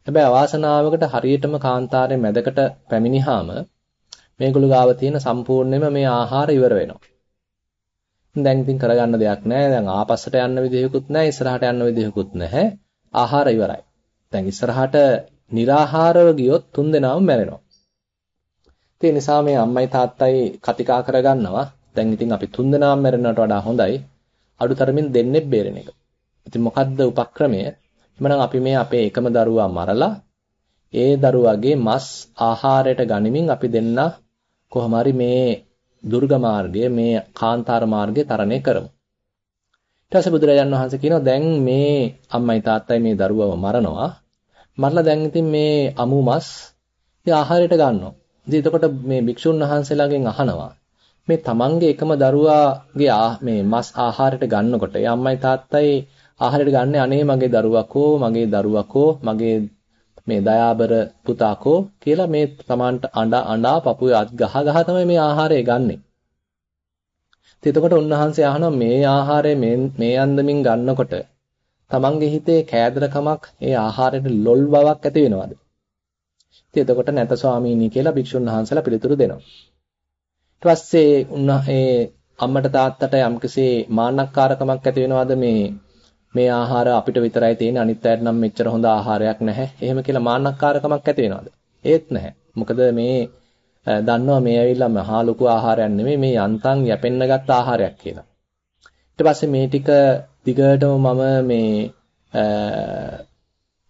හැබැයි අවාසනාවකට හරියටම කාන්තාරයේ මැදකට පැමිණිහාම මේගොල්ලෝ ගාව තියෙන සම්පූර්ණයෙන්ම මේ ආහාර ඉවර වෙනවා. දැන් ඉතින් කරගන්න දෙයක් නැහැ. දැන් ආපස්සට යන්න විදිහකුත් නැහැ. ඉස්සරහට යන්න විදිහකුත් නැහැ. ආහාර ඉවරයි. දැන් ඉස්සරහට निराහාරව ගියොත් තුන් දෙනාම මැරෙනවා. ඒ නිසා මේ අම්මයි තාත්තයි කතිකා කරගන්නවා. දැන් ඉතින් අපි තුන්දෙනාම මැරෙනවට වඩා හොඳයි අඩුතරමින් දෙන්නේ බේරෙන එක. ඉතින් මොකද්ද උපක්‍රමය? එhmenan අපි මේ අපේ එකම දරුවා මරලා ඒ දරුවාගේ මස් ආහාරයට ගනිමින් අපි දෙන්න කොහොම මේ දුර්ග මාර්ගය මේ කාන්තාර මාර්ගය තරණය කරමු. ඊට පස්සේ බුදුරජාණන් වහන්සේ කියනවා දැන් මේ අම්මයි තාත්තයි මේ දරුවව මරනවා. මරලා දැන් ඉතින් මේ අමු මස් ඒ ආහාරයට ගන්නවා. ඉතින් එතකොට මේ භික්ෂුන් වහන්සේලාගෙන් අහනවා මේ තමන්ගේ එකම දරුවාගේ මේ මස් ආහාරයට ගන්නකොට ඒ අම්මයි තාත්තයි ආහාරයට ගන්න අනේ මගේ දරුවකෝ මගේ දරුවකෝ මගේ මේ දයාබර පුතාකෝ කියලා මේ තමන්ට අඬා අඬා පපුවේ අත් ගහ ගහ තමයි මේ ආහාරය ගන්නෙ. ඉතින් එතකොට උන්වහන්සේ අහනවා මේ ආහාරය මේ මේ අන්දමින් ගන්නකොට තමන්ගේ හිතේ කෑදරකමක් ඒ ආහාරයට ලොල් බවක් ඇති වෙනවද? ඉතින් එතකොට නැත ස්වාමීනි කියලා භික්ෂුන් වහන්සේලා පිළිතුරු දෙනවා. ඊට පස්සේ ඒ අම්මට තාත්තට යම්කිසි මාන්නක්කාරකමක් ඇති වෙනවද මේ මේ ආහාර අපිට විතරයි තියෙන්නේ අනිත් අයට නම් මෙච්චර හොඳ ආහාරයක් නැහැ. එහෙම කියලා මාන්නක්කාරකමක් ඇති වෙනවද? ඒත් නැහැ. මොකද මේ දන්නවා මේ ඇවිල්ලා මහා ලොකු ආහාරයක් නෙමෙයි මේ යන්තම් යැපෙන්න ගත්ත ආහාරයක් කියලා. ඊට පස්සේ මේ ටික දිගටම මම මේ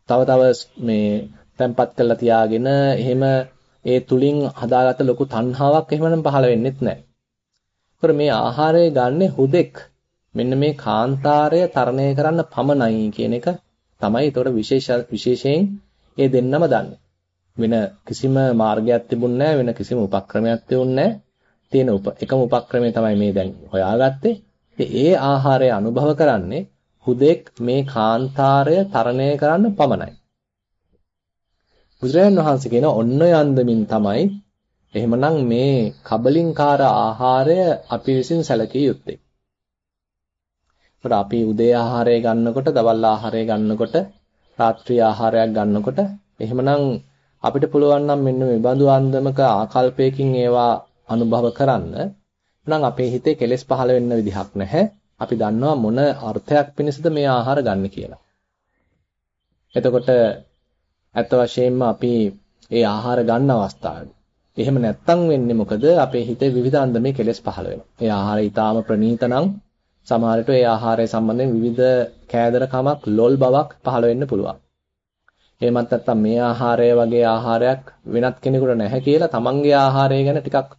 තව තව මේ තැම්පත් කරලා තියාගෙන එහෙම ඒ තුලින් හදාගත්ත ලොකු තණ්හාවක් එහෙමනම් පහළ වෙන්නෙත් නැහැ. ඒකර මේ ආහාරය ගන්නෙ හුදෙක් මෙන්න මේ කාන්තාරය තරණය කරන්න පමණයි කියන එක තමයි ඒතකොට විශේෂ විශේෂයෙන් ඒ දෙන්නම දන්නේ. වෙන කිසිම මාර්ගයක් තිබුණ වෙන කිසිම උපක්‍රමයක් තිබුණ තියෙන එකම උපක්‍රමය තමයි මේ දැන් හොයාගත්තේ. ඒ ආහාරය අනුභව කරන්නේ හුදෙක් මේ කාන්තාරය තරණය කරන්න පමණයි. බුදුරජාණන් වහන්සේ කියන ඔන්න ඔය අන්දමින් තමයි එහෙමනම් මේ කබලින්කාර ආහාරය අපි විසින් සැලකිය යුත්තේ. ඒකට අපි උදේ ආහාරය ගන්නකොට, දවල් ආහාරය ගන්නකොට, රාත්‍රී ආහාරයක් ගන්නකොට එහෙමනම් අපිට පුළුවන් නම් මෙන්න මේ බඳු අන්දමක ආකල්පයකින් ඒවා අනුභව කරන්න. එහෙනම් අපේ හිතේ කෙලෙස් පහළ වෙන්න විදිහක් නැහැ. අපි දන්නවා මොන අර්ථයක් පිණිසද මේ ආහාර ගන්න කියලා. එතකොට ඇත්ත වශයෙන්ම අපි ඒ ආහාර ගන්න අවස්ථාවේ. එහෙම නැත්තම් වෙන්නේ මොකද? අපේ හිතේ විවිධ අන්දමේ කෙලෙස් පහළ වෙනවා. ඒ ආහාරය ඊටාම ප්‍රණීත නම් සමහරට ඒ ආහාරය සම්බන්ධයෙන් විවිධ කෑදරකමක් ලොල් බවක් පහළ වෙන්න පුළුවන්. එහෙමත් නැත්නම් මේ ආහාරය වගේ ආහාරයක් වෙනත් කෙනෙකුට නැහැ කියලා තමන්ගේ ආහාරය ගැන ටිකක්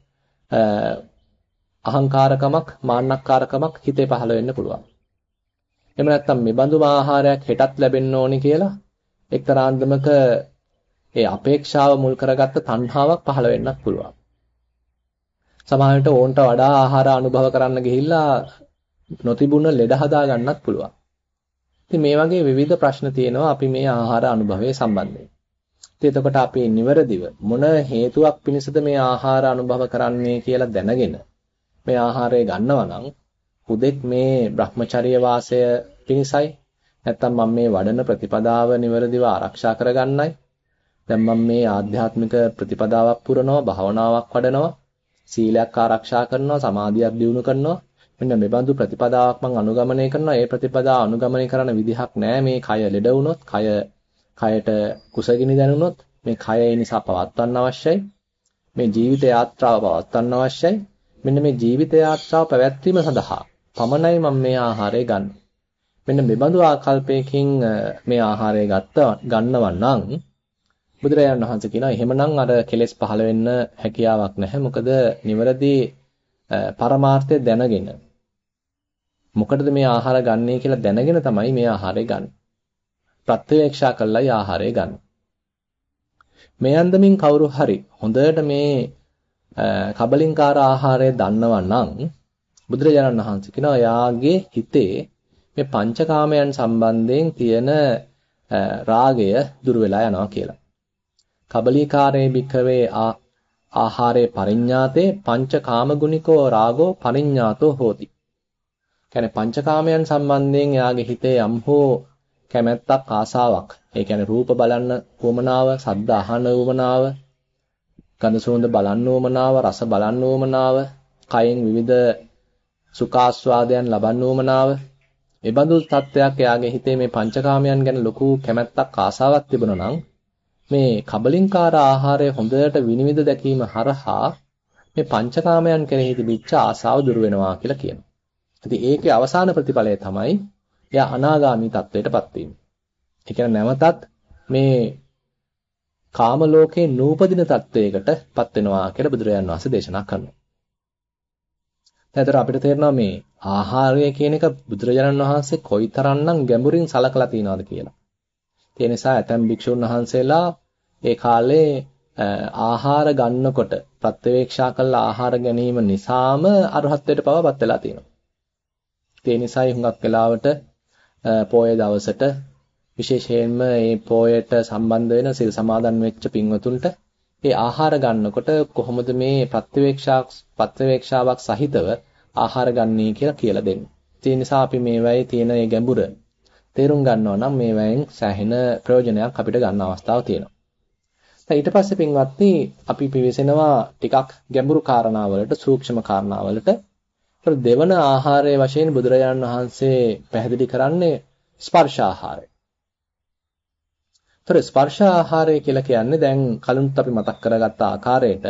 අහංකාරකමක්, මාන්නක්කාරකමක් හිතේ පහළ වෙන්න පුළුවන්. එහෙම නැත්නම් මේ බඳු ආහාරයක් හෙටත් ලැබෙන්න ඕනි කියලා එක්තරා අන්දමක ඒ අපේක්ෂාව මුල් කරගත්ත තණ්හාවක් පහළ වෙන්නත් පුළුවන්. සමහරවිට ඕන්ට වඩා ආහාර අනුභව කරන්න ගිහිල්ලා නොතිබුණ ලෙඩ හදා ගන්නත් පුළුවන්. ඉතින් මේ වගේ විවිධ ප්‍රශ්න තියෙනවා අපි මේ ආහාර අනුභවයේ සම්බන්ධයෙන්. ඉතින් එතකොට අපි නිවැරදිව මොන හේතුවක් පිණිසද මේ ආහාර අනුභව කරන්නේ කියලා දැනගෙන මේ ආහාරය ගන්නවා නම් හුදෙක් මේ Brahmacharya වාසය පිණිසයි නැත්තම් මම මේ වඩන ප්‍රතිපදාව නිවැරදිව ආරක්ෂා කරගන්නයි දැන් මම මේ ආධ්‍යාත්මික ප්‍රතිපදාවක් පුරනවා භාවනාවක් වඩනවා සීලයක් ආරක්ෂා කරනවා සමාධියක් දියුණු කරනවා මෙන්න මේ බඳු ප්‍රතිපදාවක් මම අනුගමනය කරනවා ඒ ප්‍රතිපදාව අනුගමනය කරන විදිහක් නෑ මේ කය ලෙඩ වුණොත් කය කයට කුසගිනි දැනුනොත් මේ කය ඒ නිසා පවත්වන්න අවශ්‍යයි මේ ජීවිත යාත්‍රාව පවත්වන්න අවශ්‍යයි මෙන්න මේ ජීවිත යාත්‍රාව පැවැත්වීම සඳහා පමණයි මම මේ ආහාරය ගන්න. මෙන්න මෙබඳු ආකල්පයකින් මේ ආහාරය ගත්ත ගන්නවා නම් බුදුරජාණන් වහන්සේ කියනවා එහෙමනම් අර කෙලෙස් පහළ වෙන්න හැකියාවක් නැහැ. මොකද නිවැරදි පරමාර්ථය දැනගෙන මොකටද මේ ආහාර ගන්නේ කියලා දැනගෙන තමයි මේ ආහාරය ගන්න. ප්‍රත්‍යවේක්ෂා කළායි ආහාරය ගන්න. මේ අන්දමින් කවුරු හරි හොඳට මේ කබලින්කාර ආහාරය දන්නවා නම් බුදුරජාණන් වහන්සේ කියනවා යාගේ හිතේ මේ පංචකාමයන් සම්බන්ධයෙන් තියෙන රාගය දුර වෙලා යනවා කියලා. කබලීකාරේ භික්ඛවේ ආහාරේ පරිඤ්ඤාතේ පංචකාම ගුණිකෝ රාගෝ පරිඤ්ඤාතෝ හෝති. කියන්නේ පංචකාමයන් සම්බන්ධයෙන් යාගේ හිතේ යම් හෝ කැමැත්තක් ආසාවක්. ඒ කියන්නේ රූප බලන්න උවමනාව, ශබ්ද අහන උවමනාව, ගඳ සුවඳ බලන්න උවමනාව, රස බලන්න උවමනාව, කයෙන් විවිධ සුඛාස්වාදයන් ලබන්න උවමනාව. ඒ බඳු තත්ත්වයක් එයාගේ හිතේ මේ පංචකාමයන් ගැන ලොකු කැමැත්තක් ආසාවක් තිබුණා නම් මේ කබලින්කාර ආහාරය හොඳට විනිවිද දැකීම හරහා මේ පංචකාමයන් කෙරෙහි තිබිච්ච ආසාව දුර වෙනවා කියලා කියනවා. ඉතින් ඒකේ අවසාන ප්‍රතිඵලය තමයි එයා අනාගාමී තත්වයටපත් වීම. ඒ කියන්නේ නැවතත් මේ කාම ලෝකේ නූපදින තත්වයකටපත් වෙනවා කියලා බුදුරජාන් වහන්සේ දේශනා කරනවා. දැන් අපිට තේරෙනවා මේ ආහාරය කියන එක බුදුරජාණන් වහන්සේ කොයිතරම්නම් ගැඹුරින් සලකලා තියනවද කියලා. ඒ නිසා ඇතැම් භික්ෂුන් වහන්සේලා ඒ කාලේ ආහාර ගන්නකොට ප්‍රත්‍යවේක්ෂා කළ ආහාර ගැනීම නිසාම අරහත්ත්වයට පවපත් වෙලා තියෙනවා. ඒ නිසායි හුඟක් වෙලාවට පොය දවසට විශේෂයෙන්ම මේ පොයට සම්බන්ධ වෙන සිල් සමාදන් වෙච්ච පින්වතුන්ට ඒ ආහාර ගන්නකොට කොහොමද මේ ප්‍රත්‍යවේක්ෂා ප්‍රත්‍යවේක්ෂාවක් සහිතව ආහාර ගන්නේ කියලා කියලා දෙන්න. ඒ නිසා අපි මේවයි තියෙන මේ ගැඹුර තේරුම් ගන්නවා නම් මේවෙන් සෑහෙන ප්‍රයෝජනයක් අපිට ගන්න අවස්ථාවක් තියෙනවා. දැන් ඊට පස්සේ පින්වත්නි අපි පිවිසෙනවා ටිකක් ගැඹුරු කාරණාවලට සූක්ෂම කාරණාවලට. ඒතර දෙවන ආහාරයේ වශයෙන් බුදුරජාණන් වහන්සේ පැහැදිලි කරන්නේ ස්පර්ශ ආහාරය. ඒතර ස්පර්ශ ආහාරය කියලා කියන්නේ දැන් කලින්ත් අපි මතක් කරගත්ත ආකාරයට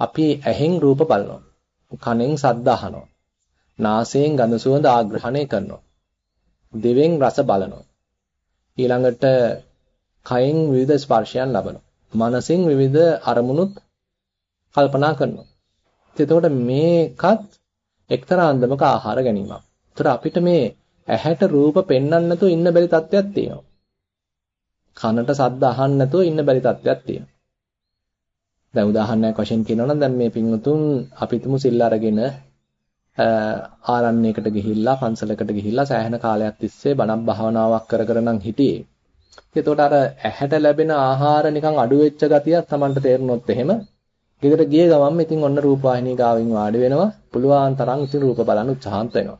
අපි ඇහෙන් රූප බලනවා. කනෙන් ශබ්ද අහනවා. නාසයෙන් ගඳ සුවඳ ආග්‍රහණය කරනවා. දෙවෙන් රස බලනවා. ඊළඟට කයෙන් විවිධ ස්පර්ශයන් ලබනවා. මනසින් විවිධ අරමුණුත් කල්පනා කරනවා. එතකොට මේකත් එක්තරා අන්දමක ආහාර ගැනීමක්. ඒතර අපිට මේ ඇහැට රූප පෙන්වන්න නැතුව ඉන්න බැරි තත්ත්වයක් තියෙනවා. කනට ශබ්ද අහන්න නැතුව ඉන්න බැරි තත්ත්වයක් තියෙනවා. දැන් උදාහරණයක් වශයෙන් කියනවා නම් දැන් මේ පින්වතුන් අපිටම සිල් අරගෙන ආරණ්‍යයකට ගිහිල්ලා පන්සලකට ගිහිල්ලා සෑහෙන කාලයක් තිස්සේ බණක් භාවනාවක් කර කර නම් හිටියේ. එතකොට අර ඇහැට ලැබෙන ආහාර නිකන් අඩු වෙච්ච ගතියක් Tamanට තේරුනොත් එහෙම ගෙදර ගිය ගමන් ඉතින් ඔන්න රූපවාහිනිය ගාවින් වාඩි වෙනවා. පුළුවන් තරම් ඉතින් රූප බලන්න උත්සාහන්ත වෙනවා.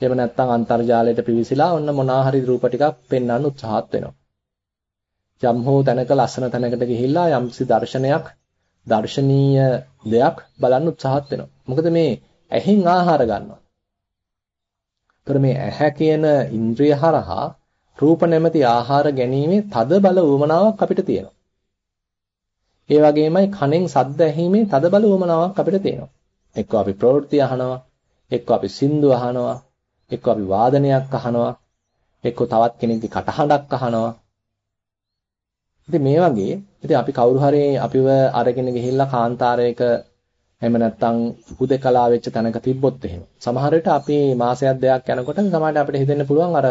එහෙම නැත්නම් අන්තර්ජාලයට පිවිසිලා ඔන්න මොනවා හරි රූප ටිකක් පෙන්වන්න උත්සාහත් වෙනවා. යම් හෝ තැනක ලස්සන තැනකට ගිහිල්ලා යම්සි දර්ශනයක් දර්ශනීය දෙයක් බලන්න උත්සාහත් වෙනවා. මොකද මේ ඇහෙන් ආහාර ගන්නවා. ඒතර මේ ඇහැ කියන ඉන්ද්‍රිය හරහා රූප නැමැති ආහාර ගැනීමේ තද බල උවමනාවක් අපිට තියෙනවා. ඒ වගේමයි කනෙන් ශබ්ද ඇහිීමේ තද බල උවමනාවක් අපිට තියෙනවා. එක්ක අපි ප්‍රවෘත්ති අහනවා, එක්ක අපි සින්දු අහනවා, එක්ක අපි වාදනයක් අහනවා, එක්ක තවත් කෙනෙක්ගේ කටහඬක් අහනවා. ඉතින් මේ වගේ ඉතින් අපි කවුරු හරි අපිව අරගෙන ගිහිල්ලා කාන්තාරයක එහෙම නැත්නම් හුදකලා වෙච්ච තැනක තිබ්බොත් එහෙම. සමහර විට අපි මාසයක් දෙකක් යනකොට සමහරට අපිට හිතෙන්න පුළුවන් අර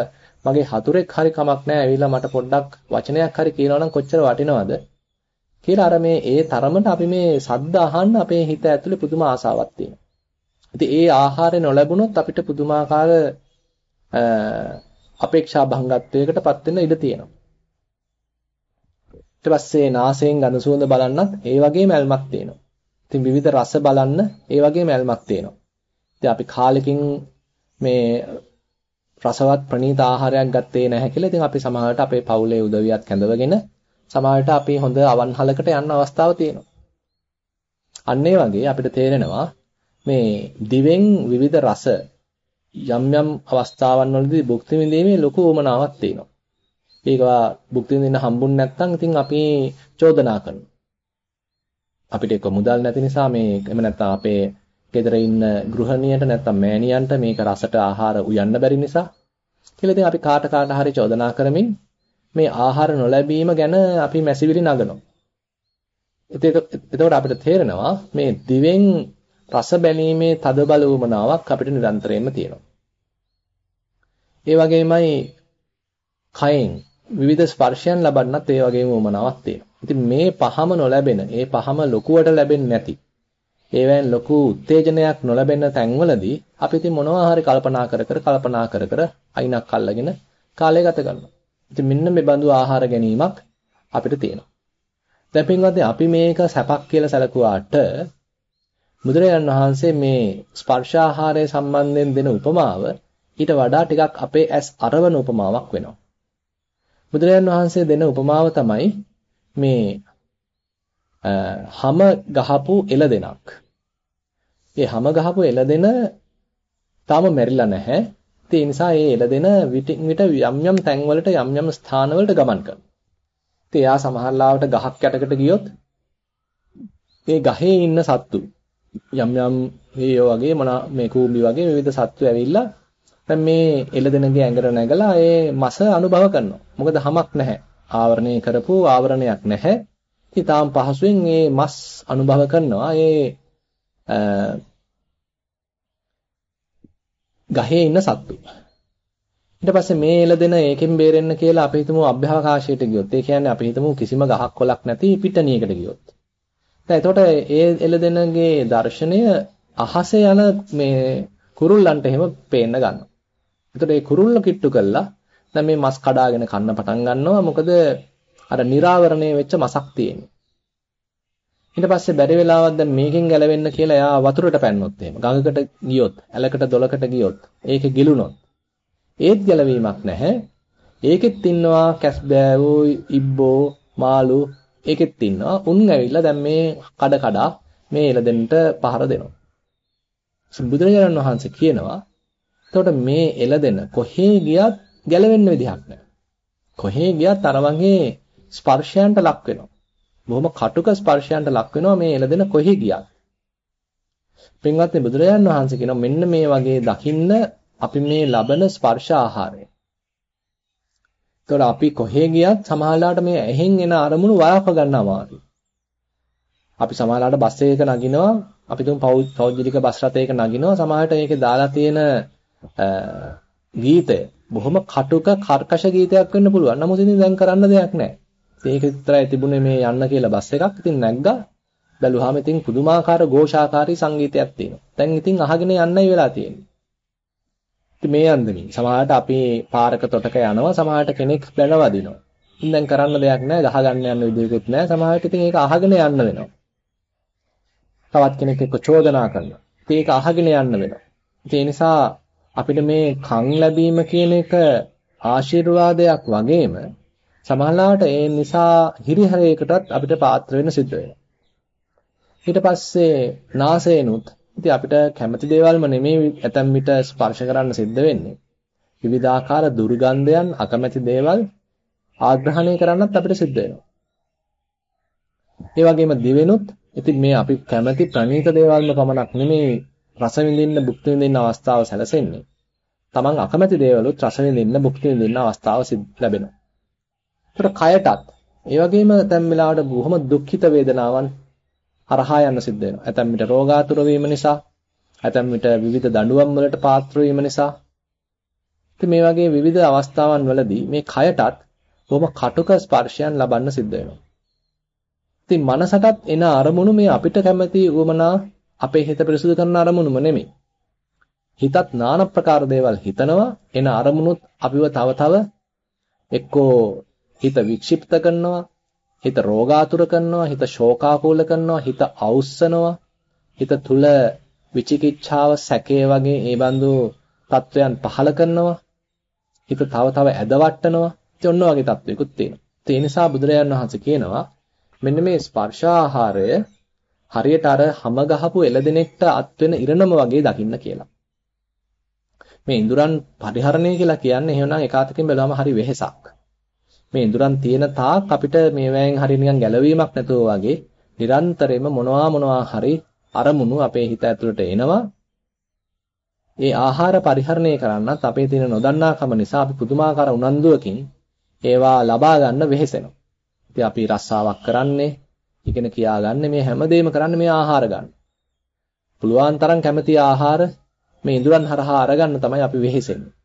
මගේ හතුරෙක් හරි කමක් නැහැ ඇවිල්ලා මට පොඩ්ඩක් වචනයක් හරි කියනවා නම් කොච්චර වටිනවද කියලා අර මේ ඒ තරමට අපි මේ සද්ද අහන්න අපේ හිත ඇතුලේ පුදුම ආසාවක් තියෙනවා. ඉතින් ඒ ආහාරය නොලැබුණොත් අපිට පුදුමාකාර අපේක්ෂා භංගත්වයකටපත් වෙන්න ඉඩ තියෙනවා. ඊට පස්සේ නාසයෙන් ගඳ සුවඳ බලන්නත් ඒ වගේම ඇල්මක් තියෙනවා. ඉතින් විවිධ රස බලන්න ඒ වගේම ඇල්මක් තියෙනවා. ඉතින් අපි කාලෙකින් මේ රසවත් ප්‍රණීත ආහාරයක් ගත්තේ නැහැ කියලා ඉතින් අපි සමහරවිට අපේ පවුලේ උදවියත් කැඳවගෙන සමහරවිට අපි හොඳ අවන්හලකට යන්න අවස්ථාව තියෙනවා. අන්න වගේ අපිට තේරෙනවා මේ දිවෙන් විවිධ රස යම් යම් අවස්ථාවන් වලදී භුක්ති විඳීමේ ලොකු උමනාවක් තියෙනවා. ඒකවා භුක්ති විඳින්න හම්බුනේ නැත්නම් ඉතින් අපි චෝදනා කරනවා. අපිට ඒක මුදල් නැති නිසා මේ එහෙම නැත්නම් අපේ ගෙදර ඉන්න ගෘහණියට නැත්නම් මෑණියන්ට මේක රසට ආහාර උයන්න බැරි නිසා කියලා ඉතින් අපි කාට කාට හරි චෝදනා කරමින් මේ ආහාර නොලැබීම ගැන අපි මැසිවිලි නගනවා. එතකොට අපිට තේරෙනවා මේ දිවෙන් රස බැලීමේ තද බල වමනාවක් අපිට නිරන්තරයෙන්ම තියෙනවා. ඒ වගේමයි කයෙන් විවිධ ස්පර්ශයන් ලබන්නත් ඒ වගේම වමනාවක් තියෙනවා. ඉතින් මේ පහම නොලැබෙන, ඒ පහම ලොකුවට ලැබෙන්නේ නැති. ඒවෙන් ලොකු උත්තේජනයක් නොලැබෙන තැන්වලදී අපි ඉතින් මොනවා හරි කල්පනා කර කර කල්පනා කර කර අයිනක් අල්ලගෙන කාලය ගත කරනවා. ඉතින් මෙන්න මේ බඳු ආහාර ගැනීමක් අපිට තියෙනවා. දැන් පින්වත්නි අපි මේක සැපක් කියලා සැලකුවාට බුදුරජාණන් වහන්සේ මේ ස්පර්ශාහාරය සම්බන්ධයෙන් දෙන උපමාව ඊට වඩා ටිකක් අපේ ඇස් අරවන උපමාවක් වෙනවා. බුදුරජාණන් වහන්සේ දෙන උපමාව තමයි මේ හැම ගහපු එළදෙනක්. ඒ හැම ගහපු එළදෙන තාම මැරිලා නැහැ. ඒ නිසා ඒ එළදෙන විටින් විට යම් යම් තැන්වලට යම් යම් ස්ථානවලට ගමන් කරනවා. ඉතින් එයා සමහරලාවට ගහක් යටකට ගියොත් ඒ ගහේ ඉන්න සත්තු යම් යම් හේයෝ වගේ මොන මේ කූඹි වගේ විවිධ සත්තු ඇවිල්ලා දැන් මේ එළදෙනගේ ඇඟට නැගලා ඒ මස අනුභව කරනවා. මොකද හමක් නැහැ. ආවරණය කරපු ආවරණයක් නැහැ. ඉතින් තාම පහසුවෙන් මේ මස් අනුභව කරනවා. ඒ ගහේ ඉන්න සත්තු. ඊට පස්සේ මේ එළදෙන ඒකෙන් බේරෙන්න කියලා අපි හිතමු අභ්‍යවකාශයට ගියොත්. ඒ කියන්නේ අපි හිතමු කිසිම ගහක් කොලක් නැති පිටණියකට ගියොත්. දැන් එතකොට ඒ එළදෙනගේ දර්ශනය අහසේ යන මේ කුරුල්ලන්ට එහෙම පේන්න ගන්නවා. එතකොට මේ කුරුල්ල කිට්ටු කළා දැන් මේ මස් කඩාගෙන කන්න පටන් ගන්නවා. මොකද අර निराවරණය වෙච්ච මසක් තියෙන්නේ. ඊට පස්සේ බැරි වෙලාවක් දැන් මේකෙන් ගැලවෙන්න කියලා එයා වතුරට පැන්නොත් එහෙම ගඟකට ගියොත්, ඇලකට දොලකට ගියොත්, ඒකේ ගිලුනොත් ඒත් ගැලවීමක් නැහැ. ඒකෙත් ඉන්නවා කැස්බෑවෝ, ඉබ්බෝ, මාළු ඒකෙත් ඉන්නවා. උන් ඇවිල්ලා දැන් මේ කඩ කඩා මේ එළදෙනට පහර දෙනවා. බුදුරජාණන් වහන්සේ කියනවා එතකොට මේ එළදෙන කොහේ ගියත් ගැලවෙන්න විදිහක් නැහැ. කොහේ ගියත් අර වගේ ස්පර්ශයන්ට ලක් වෙනවා. බොහොම කටුක ස්පර්ශයන්ට ලක් වෙනවා මේ එළදෙන කොහේ ගියත්. පින්වත්නි බුදුරජාණන් වහන්සේ කියනවා මෙන්න මේ වගේ දකින්න අපි මේ ලබන ස්පර්ශ ආහාරය. ඒතකොට අපි කොහේ ගියත් සමහරලාට මේ ඇහෙන් එන අරමුණු වළක්ව ගන්න අමාරුයි. අපි සමහරලාට බස් එකක නගිනවා අපි තුන් පෞද්ගලික බස් රථයක නගිනවා සමහරට ඒකේ දාලා තියෙන ගීතය බොහොම කටුක කර්කශ ගීතයක් වෙන්න පුළුවන්. නමුත් ඉතින් දැන් කරන්න දෙයක් නැහැ. ඒක විතරයි තිබුණේ මේ යන්න කියලා බස් එකක්. ඉතින් නැග්ගා. බැලුවාම ඉතින් පුදුමාකාර ഘോഷාකාරී සංගීතයක් තියෙනවා. දැන් ඉතින් අහගෙන යන්නයි වෙලා තියෙන්නේ. ඉතින් මේ අන්දමින් සමහරට අපි පාරක තොටක යනවා සමහරට කෙනෙක් බැනවදිනවා. ඉතින් දැන් කරන්න දෙයක් නැහැ ගහ ගන්න යන්න විදියකුත් නැහැ. සමහරට ඉතින් ඒක අහගෙන යන්න වෙනවා. තවත් කෙනෙක් එක්ක චෝදනා කරනවා. ඉතින් ඒක අහගෙන යන්න වෙනවා. ඒ නිසා අපිට මේ කන් ලැබීම කියන එක ආශිර්වාදයක් වගේම සමහරවිට ඒ නිසා හිරිහැරයකටත් අපිට පාත්‍ර වෙන්න සිද්ධ වෙනවා. ඊට පස්සේ නාසයෙන්ුත් ඉතින් අපිට කැමති දේවල්ම නෙමෙයි ඇතැම් විට ස්පර්ශ කරන්න සිද්ධ වෙන්නේ. විවිධාකාර දුර්ගන්ධයන් අකමැති දේවල් ආග්‍රහණය කරන්නත් අපිට සිද්ධ වෙනවා. ඒ වගේම දිවෙනුත් ඉතින් මේ අපි කැමති ප්‍රණීත දේවල්ම පමණක් නෙමෙයි රස විඳින්න භුක්ති විඳින්න අවස්ථාව සැලසෙන්නේ. Taman අකමැති දේවලුත් රස විඳින්න භුක්ති විඳින්න අවස්ථාව ලැබෙනවා. ඒතර කයටත් ඒ වගේම දැන් වෙලාවට බොහොම දුක්ඛිත වේදනාවන් හරහා යන්න සිද්ධ වෙනවා. ඇතැම් විට රෝගාතුර වීම නිසා, ඇතැම් විට විවිධ දඬුවම් වලට පාත්‍ර වීම නිසා. ඉතින් මේ වගේ විවිධ අවස්ථාවන් වලදී මේ කයටත් බොහොම කටුක ස්පර්ශයන් ලබන්න සිද්ධ වෙනවා. ඉතින් මනසටත් එන අරමුණු මේ අපිට කැමති උවමනා අපේ හිත පිරිසුදු කරන අරමුණුම නෙමෙයි. හිතත් নানা ප්‍රකාර දේවල් හිතනවා එන අරමුණුත් අපිව තව තව එක්කෝ හිත වික්ෂිප්ත කරනවා හිත රෝගාතුර කරනවා හිත ශෝකාකූල කරනවා හිත අවුස්සනවා හිත තුල විචිකිච්ඡාව සැකේ වගේ ඒ බඳු තත්වයන් පහල කරනවා හිත තව තව ඇදවට්ටනවා ඉතින් ඔන්න වගේ තත්වයකුත් තියෙනවා ඒ නිසා බුදුරජාණන් වහන්සේ කියනවා මෙන්න මේ ස්පර්ශාහාරය හරියට අර හැම ගහපු එළදෙනෙක්ට අත් වෙන ඉරණම වගේ දකින්න කියලා. මේ ඉඳුරන් පරිහරණය කියලා කියන්නේ එහෙනම් එකාතකින් බැලුවම හරි වෙහෙසක්. මේ ඉඳුරන් තියෙන තාක් අපිට මේවැයෙන් හරි නිකන් ගැලවීමක් නැතුව වගේ නිරන්තරයෙන්ම මොනවා මොනවා හරි අරමුණු අපේ හිත ඇතුළට එනවා. ඒ ආහාර පරිහරණය කරන්නත් අපේ තියෙන නොදන්නාකම නිසා අපි පුදුමාකාර උනන්දුවකින් ඒවා ලබා ගන්න වෙහෙසෙනවා. ඉතින් අපි රස්සාවක් කරන්නේ, ඉගෙන කියාගන්නේ මේ හැමදේම කරන්නේ මේ ආහාර ගන්න. පුළුවන් තරම් කැමති ආහාර මේ ඉඳුරන් හරහා අරගන්න තමයි අපි වෙහෙසෙන්නේ.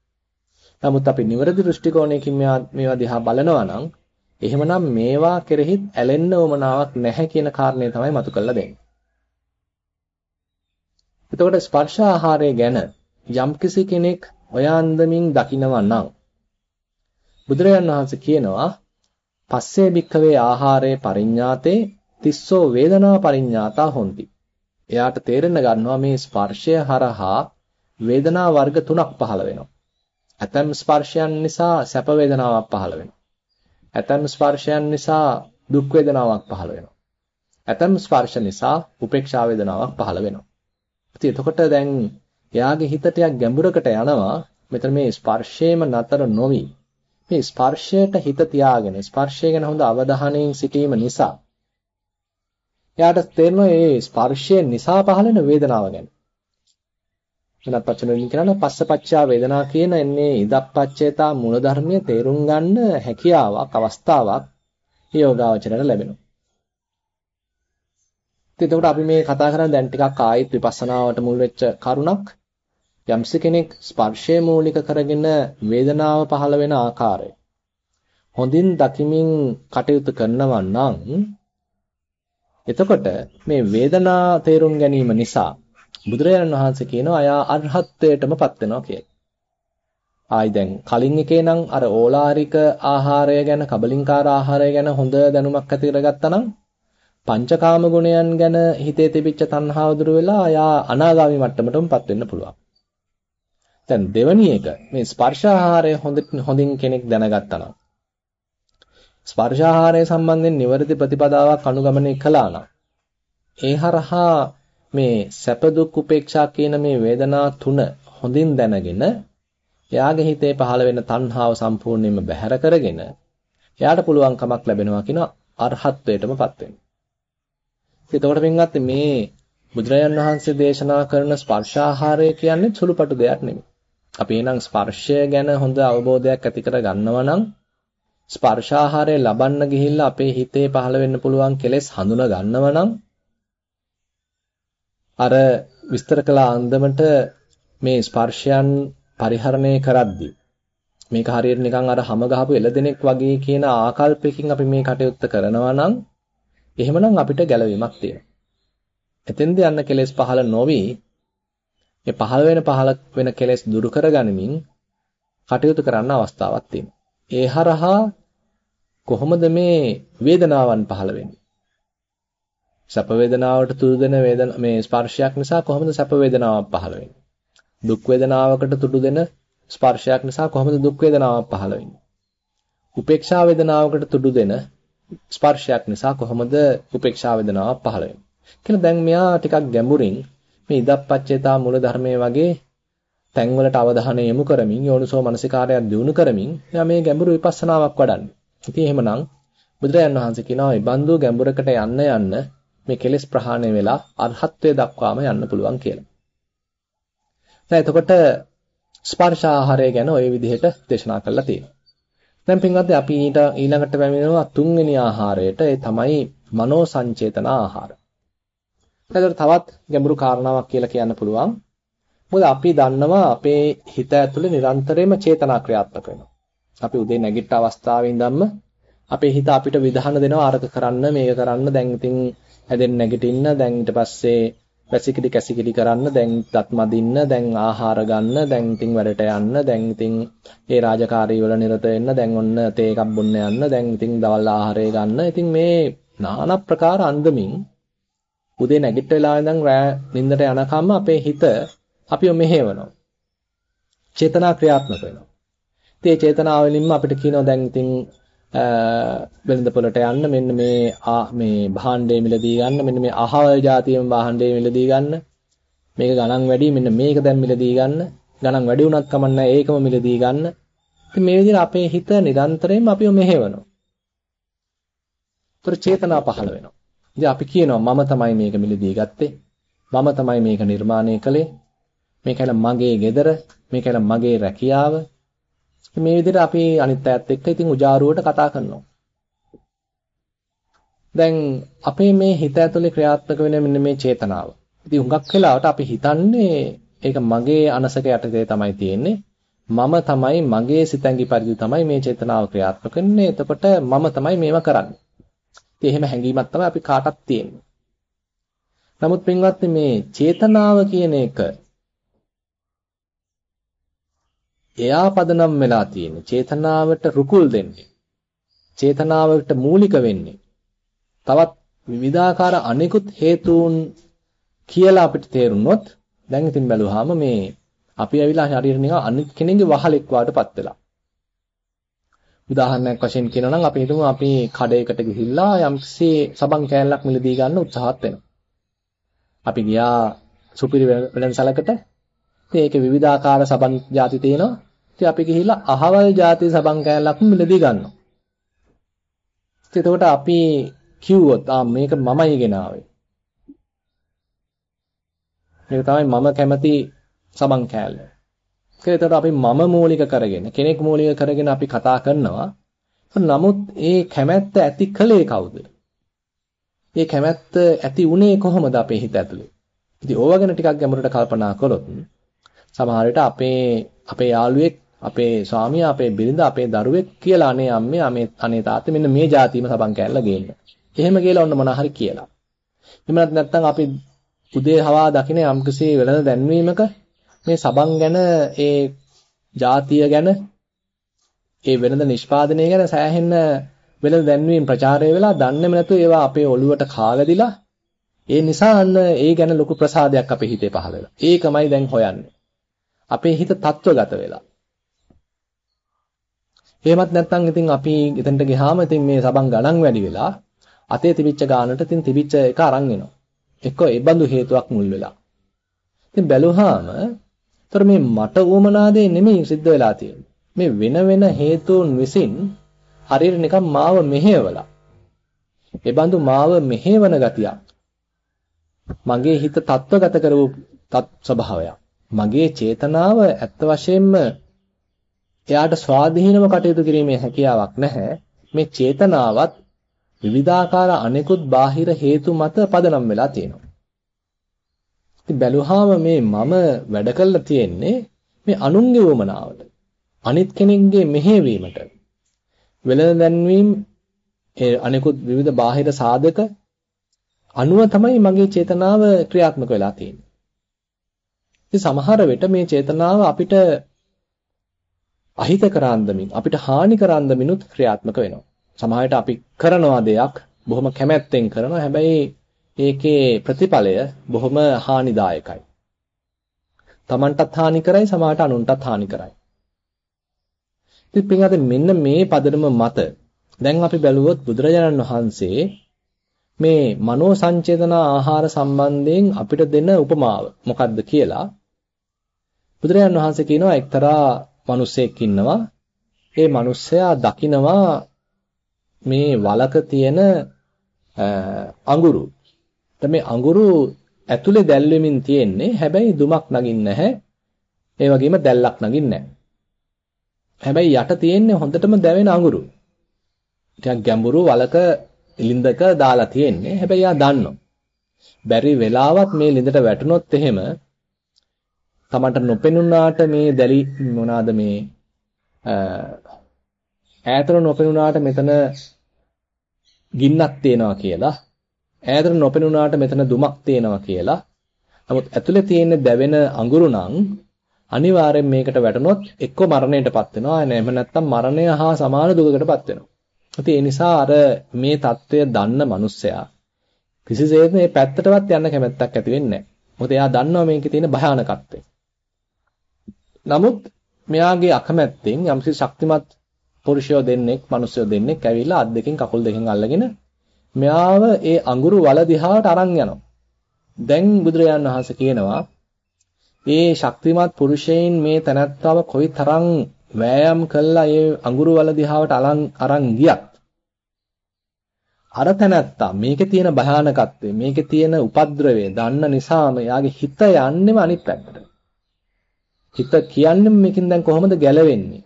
නමුත් අපි නිවැරදි දෘෂ්ටි කෝණයකින් මේවා දිහා බලනවා නම් එහෙමනම් මේවා කෙරෙහිත් ඇලෙන්න උවමනාවක් නැහැ කියන කාරණය තමයි මතු කරලා දෙන්නේ. එතකොට ස්පර්ශ ආහාරය ගැන යම්කිසි කෙනෙක් ඔය අන්දමින් දකිනවා නම් බුදුරජාන් වහන්සේ කියනවා පස්සේ භික්ඛවේ ආහාරේ පරිඤ්ඤාතේ තිස්සෝ වේදනා පරිඤ්ඤාතා හොಂತಿ. එයාට තේරෙන්න ගන්නවා මේ ස්පර්ශය හරහා වේදනා වර්ග තුනක් පහළ වෙනවා. ඇතම් ස්පර්ශයන් නිසා සැප වේදනාවක් පහළ වෙනවා. ඇතම් ස්පර්ශයන් නිසා දුක් වේදනාවක් පහළ වෙනවා. ඇතම් ස්පර්ශ නිසා උපේක්ෂා වේදනාවක් පහළ වෙනවා. ඉතින් එතකොට දැන් එයාගේ හිත ටිකක් ගැඹුරකට යනවා. මෙතන මේ ස්පර්ශයේම නතර නොවි මේ ස්පර්ශයට හිත තියාගෙන ස්පර්ශය ගැන හොඳ අවධානයෙන් සිටීම නිසා එයාට තේරෙනවා මේ ස්පර්ශය නිසා පහළ වෙන වේදනාව ගැන. වෙනත් වචන වලින් කියනවා පස්සපච්චා වේදනා කියන එන්නේ ඉදප්පච්චේතා මූලධර්මයේ තේරුම් ගන්න හැකියාවක් අවස්ථාවක් යෝගාවචරයට ලැබෙනවා. එතකොට අපි මේ කතා කරන්නේ දැන් ටිකක් ආයිත් විපස්සනාවට මුල් වෙච්ච කරුණක්. යම්ස කෙනෙක් ස්පර්ශය මූලික කරගෙන වේදනාව පහළ වෙන ආකාරය හොඳින් දකිමින් කටයුතු කරනවා නම් එතකොට මේ වේදනා තේරුම් ගැනීම නිසා බුදුරජාණන් වහන්සේ කියනවා අයා අරහත්ත්වයටමපත් වෙනවා කියලා. ආයි දැන් කලින් එකේ නම් අර ඕලාරික ආහාරය ගැන කබලින්කාර ආහාරය ගැන හොඳ දැනුමක් ඇති කරගත්තා නම් පංචකාම ගුණයන් ගැන හිතේ තිබිච්ච තණ්හාව දුරු වෙලා අයා අනාගාමී මට්ටමටමපත් වෙන්න පුළුවන්. දැන් දෙවැනි එක මේ ස්පර්ශ ආහාරය හොඳින් කෙනෙක් දැනගත්තා නම් ස්පර්ශ ආහාරය සම්බන්ධයෙන් නිවැරදි ප්‍රතිපදාවක් අනුගමනය කළා නම් ඒ හරහා මේ සැප දුක් උපේක්ෂා කියන මේ වේදනා තුන හොඳින් දැනගෙන එයාගේ හිතේ පහළ වෙන තණ්හාව සම්පූර්ණයෙන්ම බැහැර කරගෙන එයාට පුළුවන්කමක් ලැබෙනවා කියන අරහත්ත්වයටමපත් වෙන්න. එතකොට පින්වත් මේ බුදුරජාන් වහන්සේ දේශනා කරන ස්පර්ශාහාරය කියන්නේ සුළුපටු දෙයක් නෙමෙයි. අපි එනම් ස්පර්ශය ගැන හොඳ අවබෝධයක් ඇති කර ගන්නවා නම් ස්පර්ශාහාරය ලබන්න ගිහිල්ලා අපේ හිතේ පහළ වෙන්න පුළුවන් කෙලෙස් හඳුනා ගන්නවා නම් අර විස්තර කළ අන්දමට මේ ස්පර්ශයන් පරිහරණය කරද්දී මේක හරියට නිකන් අර හැම ගහපු එළදෙනෙක් වගේ කියන ආකල්පයකින් අපි මේ කටයුත්ත කරනවා නම් එහෙමනම් අපිට ගැළවීමක් තියෙනවා. එතෙන්ද යන්න කෙලෙස් පහළ නොවි මේ පහළ වෙන පහළ වෙන කෙලෙස් දුරු කරගනිමින් කටයුතු කරන්න අවස්ථාවක් තියෙනවා. ඒ හරහා කොහොමද මේ වේදනාවන් පහළ වෙන්නේ? සැප වේදනාවට තුඩු දෙන වේදන මේ ස්පර්ශයක් නිසා කොහොමද සැප වේදනාවක් පහළ වෙන්නේ? දුක් වේදනාවකට තුඩු දෙන ස්පර්ශයක් නිසා කොහොමද දුක් වේදනාවක් පහළ වෙන්නේ? උපේක්ෂා වේදනාවකට තුඩු දෙන ස්පර්ශයක් නිසා කොහොමද උපේක්ෂා වේදනාවක් පහළ වෙන්නේ? කියලා දැන් මෙයා ටිකක් ගැඹුරින් මේ ඉදප්පච්චේතා මූල ධර්මයේ වගේ තැන්වලට අවධානය යොමු කරමින් යෝනිසෝ මනසිකාරයක් දියුණු කරමින් එයා මේ ගැඹුරු විපස්සනාවක් වඩන්නේ. ඉතින් එහෙමනම් බුදුරජාණන් වහන්සේ කියනවා මේ බඳු ගැඹුරකට යන්න යන්න මේ කෙලෙස් ප්‍රහාණය වෙලා අරහත්ත්වයට දක්වාම යන්න පුළුවන් කියලා. දැන් එතකොට ස්පර්ශ ආහාරය ගැන ওই විදිහට දේශනා කරලා තියෙනවා. දැන් පින්වත්නි අපි ඊට ඊළඟට පැමිණෙනවා තුන්වෙනි ආහාරයට ඒ තමයි මනෝ සංචේතන ආහාර. එතකොට තවත් ගැඹුරු කාරණාවක් කියලා කියන්න පුළුවන්. මොකද අපි දන්නවා අපේ හිත ඇතුලේ නිරන්තරයෙන්ම චේතනා ක්‍රියාත්මක වෙනවා. අපි උදේ නැගිට අවස්ථාවේ ඉඳන්ම අපේ හිත අපිට විධාන දෙනවා අරක කරන්න මේක කරන්න දැන් ඉතින් හැදෙන්න නැගිටින්න දැන් ඊට පස්සේ වැසිකිලි කැසිකිලි කරන්න දැන් දත් මදින්න දැන් ආහාර ගන්න දැන් ඉතින් වැඩට යන්න දැන් ඉතින් ඒ රාජකාරී වල නිරත වෙන්න දැන් ඔන්න තේ එකක් බොන්න යන්න දැන් ඉතින් දවල් ආහාරය ගන්න. ඉතින් මේ নানা ප්‍රකාර අන්දමින් උදේ නැගිට වෙලා ඉඳන් රෑ නිින්දට යනකම් අපේ හිත අපිව මෙහෙවනවා. චේතනා ක්‍රියාත්මක වෙනවා. ඉතින් ඒ චේතනාවලින්ම අපිට කියනවා දැන් ඉතින් වෙළඳ පොළට යන්න මෙන්න මේ මේ භාණ්ඩය මිලදී ගන්න මෙන්න මේ අහවල් જાතියෙම භාණ්ඩය මිලදී ගන්න මේක ගණන් වැඩි මෙන්න මේක දැන් මිලදී ගන්න ගණන් වැඩි වුණත් කමන්නේ ඒකම මිලදී ගන්න ඉතින් මේ විදිහට අපේ හිත නිරන්තරයෙන්ම අපිව මෙහෙවනවා. ඒතර චේතනා පහළ වෙනවා. ඉතින් අපි කියනවා මම තමයි මේක මිලදී ගත්තේ. මම තමයි මේක නිර්මාණය කළේ. මේකල මගේ ගෙදර, මේකල මගේ රැකියාව, මේ විදිහට අපි අනිත් අයත් එක්ක ඉතින් උජාරුවට කතා කරනවා. දැන් අපේ මේ හිත ඇතුලේ ක්‍රියාත්මක වෙන මෙන්න මේ චේතනාව. ඉතින් හුඟක් වෙලාවට අපි හිතන්නේ ඒක මගේ අනසක යටතේ තමයි තියෙන්නේ. මම තමයි මගේ සිතැඟි පරිදි තමයි මේ චේතනාව ක්‍රියාත්මක වෙන්නේ. එතකොට මම තමයි මේව කරන්නේ. ඉතින් එහෙම හැඟීමක් තමයි අපි කාටත් තියෙන්නේ. නමුත් පින්වත්නි මේ චේතනාව කියන එක එයා පදනම් වෙලා තියෙන්නේ. චේතනාවට රුකුල් දෙන්නේ. චේතනාවට මූලික වෙන්නේ. තවත් විවිධාකාර අනෙකුත් හේතුන් කියලා අපිට තේරුනොත් දැන් ඉතින් බැලුවාම මේ අපි ඇවිල්ලා හරියට නිකන් අනිත් කෙනෙක්ගේ වහලෙක් වාටපත් වෙලා. උදාහරණයක් වශයෙන් කියනවා නම් අපි හිතමු අපි කඩේකට ගිහිල්ලා යම්කිසි සබන් කෑල්ලක් මිලදී ගන්න උත්සාහත් වෙනවා. අපි ගියා සුපිරි වෙළඳසලකට ඉතින් ඒකේ විවිධාකාර සබන් ಜಾති තියෙනවා. ඉතින් අපි ගිහිල්ලා අහවල් ಜಾති සබන් කෑල්ලක් මිලදී ගන්නවා. ඉතින් එතකොට අපි කිව්වොත් ආ මේක මමයි ගෙනාවේ. මේක තමයි මම කැමති සබන් කෑල්ල. ඒක එතකොට අපි මම මූලික කරගෙන කෙනෙක් මූලික කරගෙන අපි කතා කරනවා. නමුත් ඒ කැමැත්ත ඇති කලේ කවුද? ඒ කැමැත්ත ඇති උනේ කොහොමද අපේ හිත ඇතුලේ? ඉතින් ඕවා ගැන ටිකක් ගැඹුරට කල්පනා කළොත් සමහර විට අපේ අපේ යාළුවෙක් අපේ ස්වාමියා අපේ බිරිඳ අපේ දරුවෙක් කියලා අනේ අම්මේ අනේ අනේ තාත්තේ මෙන්න මේ જાතියම සබන් කෑල්ල ගේන්න. එහෙම කියලා ඔන්න මොන හරි කියලා. එහෙම නැත්නම් අපි උදේ හවා දකින යම්කිසි වෙළඳ දැන්වීමක මේ සබන් ගැන ඒ જાතිය ගැන ඒ වෙළඳ නිෂ්පාදනය ගැන සෑහෙන වෙළඳ දැන්වීම් ප්‍රචාරය වෙලා දන්නේම නැතුව ඒවා අපේ ඔළුවට කාවැදිලා ඒ නිසා අන්න ඒ ගැන ලොකු ප්‍රසාදයක් අපේ හිතේ පහළ වෙලා. ඒකමයි දැන් හොයන්නේ. අපේ හිත තත්වගත වෙලා. එහෙමත් නැත්නම් ඉතින් අපි එතනට ගියාම ඉතින් මේ සබන් ගණන් වැඩි වෙලා අතේ තිබිච්ච ගානට ඉතින් තිබිච්ච එක අරන් එනවා. එක්කෝ ඒ බඳු හේතුවක් මුල් වෙලා. ඉතින් බැලුවාම ତොර මේ මට උමනා දේ නෙමෙයි සිද්ධ වෙලා තියෙන්නේ. මේ වෙන වෙන හේතුන් විසින් හරියට නිකන් මාව මෙහෙවලා. ඒ බඳු මාව මෙහෙවන ගතියක්. මගේ හිත තත්වගත කරවූ තත් ස්වභාවයක්. මගේ චේතනාව ඇත්ත වශයෙන්ම එයාට ස්වාධීනව කටයුතු කිරීමේ හැකියාවක් නැහැ. මේ චේතනාවත් විවිධාකාර අනෙකුත් බාහිර හේතු මත පදනම් වෙලා තියෙනවා. ඉතින් බැලුවාම මේ මම වැඩ කළා තියෙන්නේ මේ අනුන්ගේ වමනාවට. අනිත් කෙනෙක්ගේ මෙහෙවීමට. වෙළඳ දැන්වීම ඒ අනෙකුත් විවිධ බාහිර සාධක අනුව තමයි මගේ චේතනාව ක්‍රියාත්මක වෙලා තියෙන්නේ. ඉතින් සමහර වෙට මේ චේතනාව අපිට අහිත කරාන්දමින් අපිට හානි කරාන්දමිනුත් ක්‍රියාත්මක වෙනවා. සමහරවිට අපි කරනවා දෙයක් බොහොම කැමැත්තෙන් කරනවා. හැබැයි ඒකේ ප්‍රතිඵලය බොහොම හානිදායකයි. Tamanටත් හානි කරයි සමහරට අනුන්ටත් හානි කරයි. ඉතින් පින්වත්නි මෙන්න මේ පදනම මත දැන් අපි බැලුවොත් බුදුරජාණන් වහන්සේ මේ මනෝ සංචේතන ආහාර සම්බන්ධයෙන් අපිට දෙන උපමාව මොකක්ද කියලා බුදුරජාණන් වහන්සේ කියනවා එක්තරා මිනිසෙක් ඉන්නවා. ඒ මිනිස්සයා දකිනවා මේ වලක තියෙන අඟුරු. මේ අඟුරු ඇතුලේ දැල් වෙමින් තියෙන්නේ. හැබැයි දුමක් නගින්නේ නැහැ. ඒ වගේම දැල්ලක් නගින්නේ නැහැ. හැබැයි යට තියෙන්නේ හොඳටම දැවෙන අඟුරු. ටිකක් ගැඹුරු වලක ඉලින්දක දාලා තියෙන්නේ. හැබැයි යා දන්නවා. බැරි වෙලාවත් මේ ලිඳට වැටුනොත් එහෙම තමන්ට නොපෙනුනාට මේ දැලි මොනවාද මේ ඈතට නොපෙනුනාට මෙතන ගින්නක් තියෙනවා කියලා ඈතට නොපෙනුනාට මෙතන දුමක් තියෙනවා කියලා. නමුත් ඇතුලේ තියෙන දැවෙන අඟුරු නම් අනිවාර්යෙන් මේකට වැටුනොත් එක්ක මරණයටපත් වෙනවා. එහෙම නැත්නම් මරණය හා සමාන දුකකටපත් වෙනවා. ඉතින් ඒ නිසා අර මේ தত্ত্বය දන්න මිනිස්සයා කිසිසේත් මේ පැත්තටවත් යන්න කැමැත්තක් ඇති වෙන්නේ නැහැ. මොකද එයා දන්නවා මේකේ තියෙන භයානකත්වය. නමුත් මෙයාගේ අකමැත්තෙන් යම්සි ශක්තිමත් පුරුෂයෝ දෙන්නෙක්, මිනිස්සුයෝ දෙන්නෙක් ඇවිල්ලා අත් දෙකෙන් කකුල් දෙකෙන් අල්ලගෙන මෙයාව ඒ අඟුරු වල දිහාට අරන් යනවා. දැන් බුදුරජාණන් වහන්සේ කියනවා මේ ශක්තිමත් පුරුෂයන් මේ තනත්තාව කොයිතරම් වෑයම් කළා ඒ අඟුරු වල දිහාවට අලන් අරන් ගියත් අර තනත්තා මේකේ තියෙන භයානකත්වය මේකේ තියෙන උපද්‍රවය දන්න නිසාම යාගේ හිත යන්නේම අනිත් පැත්තට. හිත කියන්නේ මේකෙන් දැන් කොහොමද ගැලවෙන්නේ?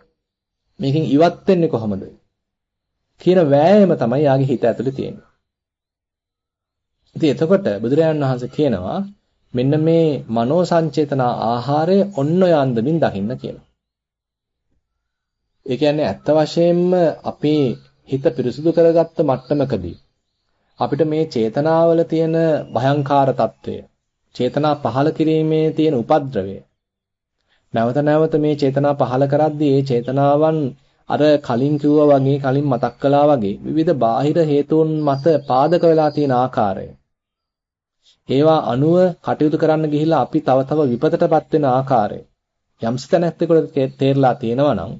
මේකෙන් ඉවත් වෙන්නේ කොහොමද? කියන වෑයම තමයි යාගේ හිත ඇතුලේ තියෙන්නේ. ඉතින් එතකොට බුදුරජාණන් වහන්සේ කියනවා මෙන්න මේ මනෝ සංචේතන ආහාරය ඔන්න ඔය අන්දමින් දකින්න කියලා. ඒ කියන්නේ ඇත්ත වශයෙන්ම අපේ හිත පිරිසුදු කරගත්ත මට්ටමකදී අපිට මේ චේතනාවල තියෙන භයංකාර తত্ত্বය, චේතනා පහළ කිරීමේ තියෙන උපද්‍රවය නැවත නැවත මේ චේතනා පහල කරද්දී ඒ චේතනාවන් අර කලින් කිව්වා වගේ කලින් මතක් කළා වගේ විවිධ බාහිර හේතුන් මත පාදක වෙලා තියෙන ආකාරය ඒවා අනුව කටයුතු කරන්න ගිහිල්ලා අපි තව තව විපතටපත් වෙන ආකාරය යම්ස තැනැත්තෙකුට තේරලා තියෙනවා නම්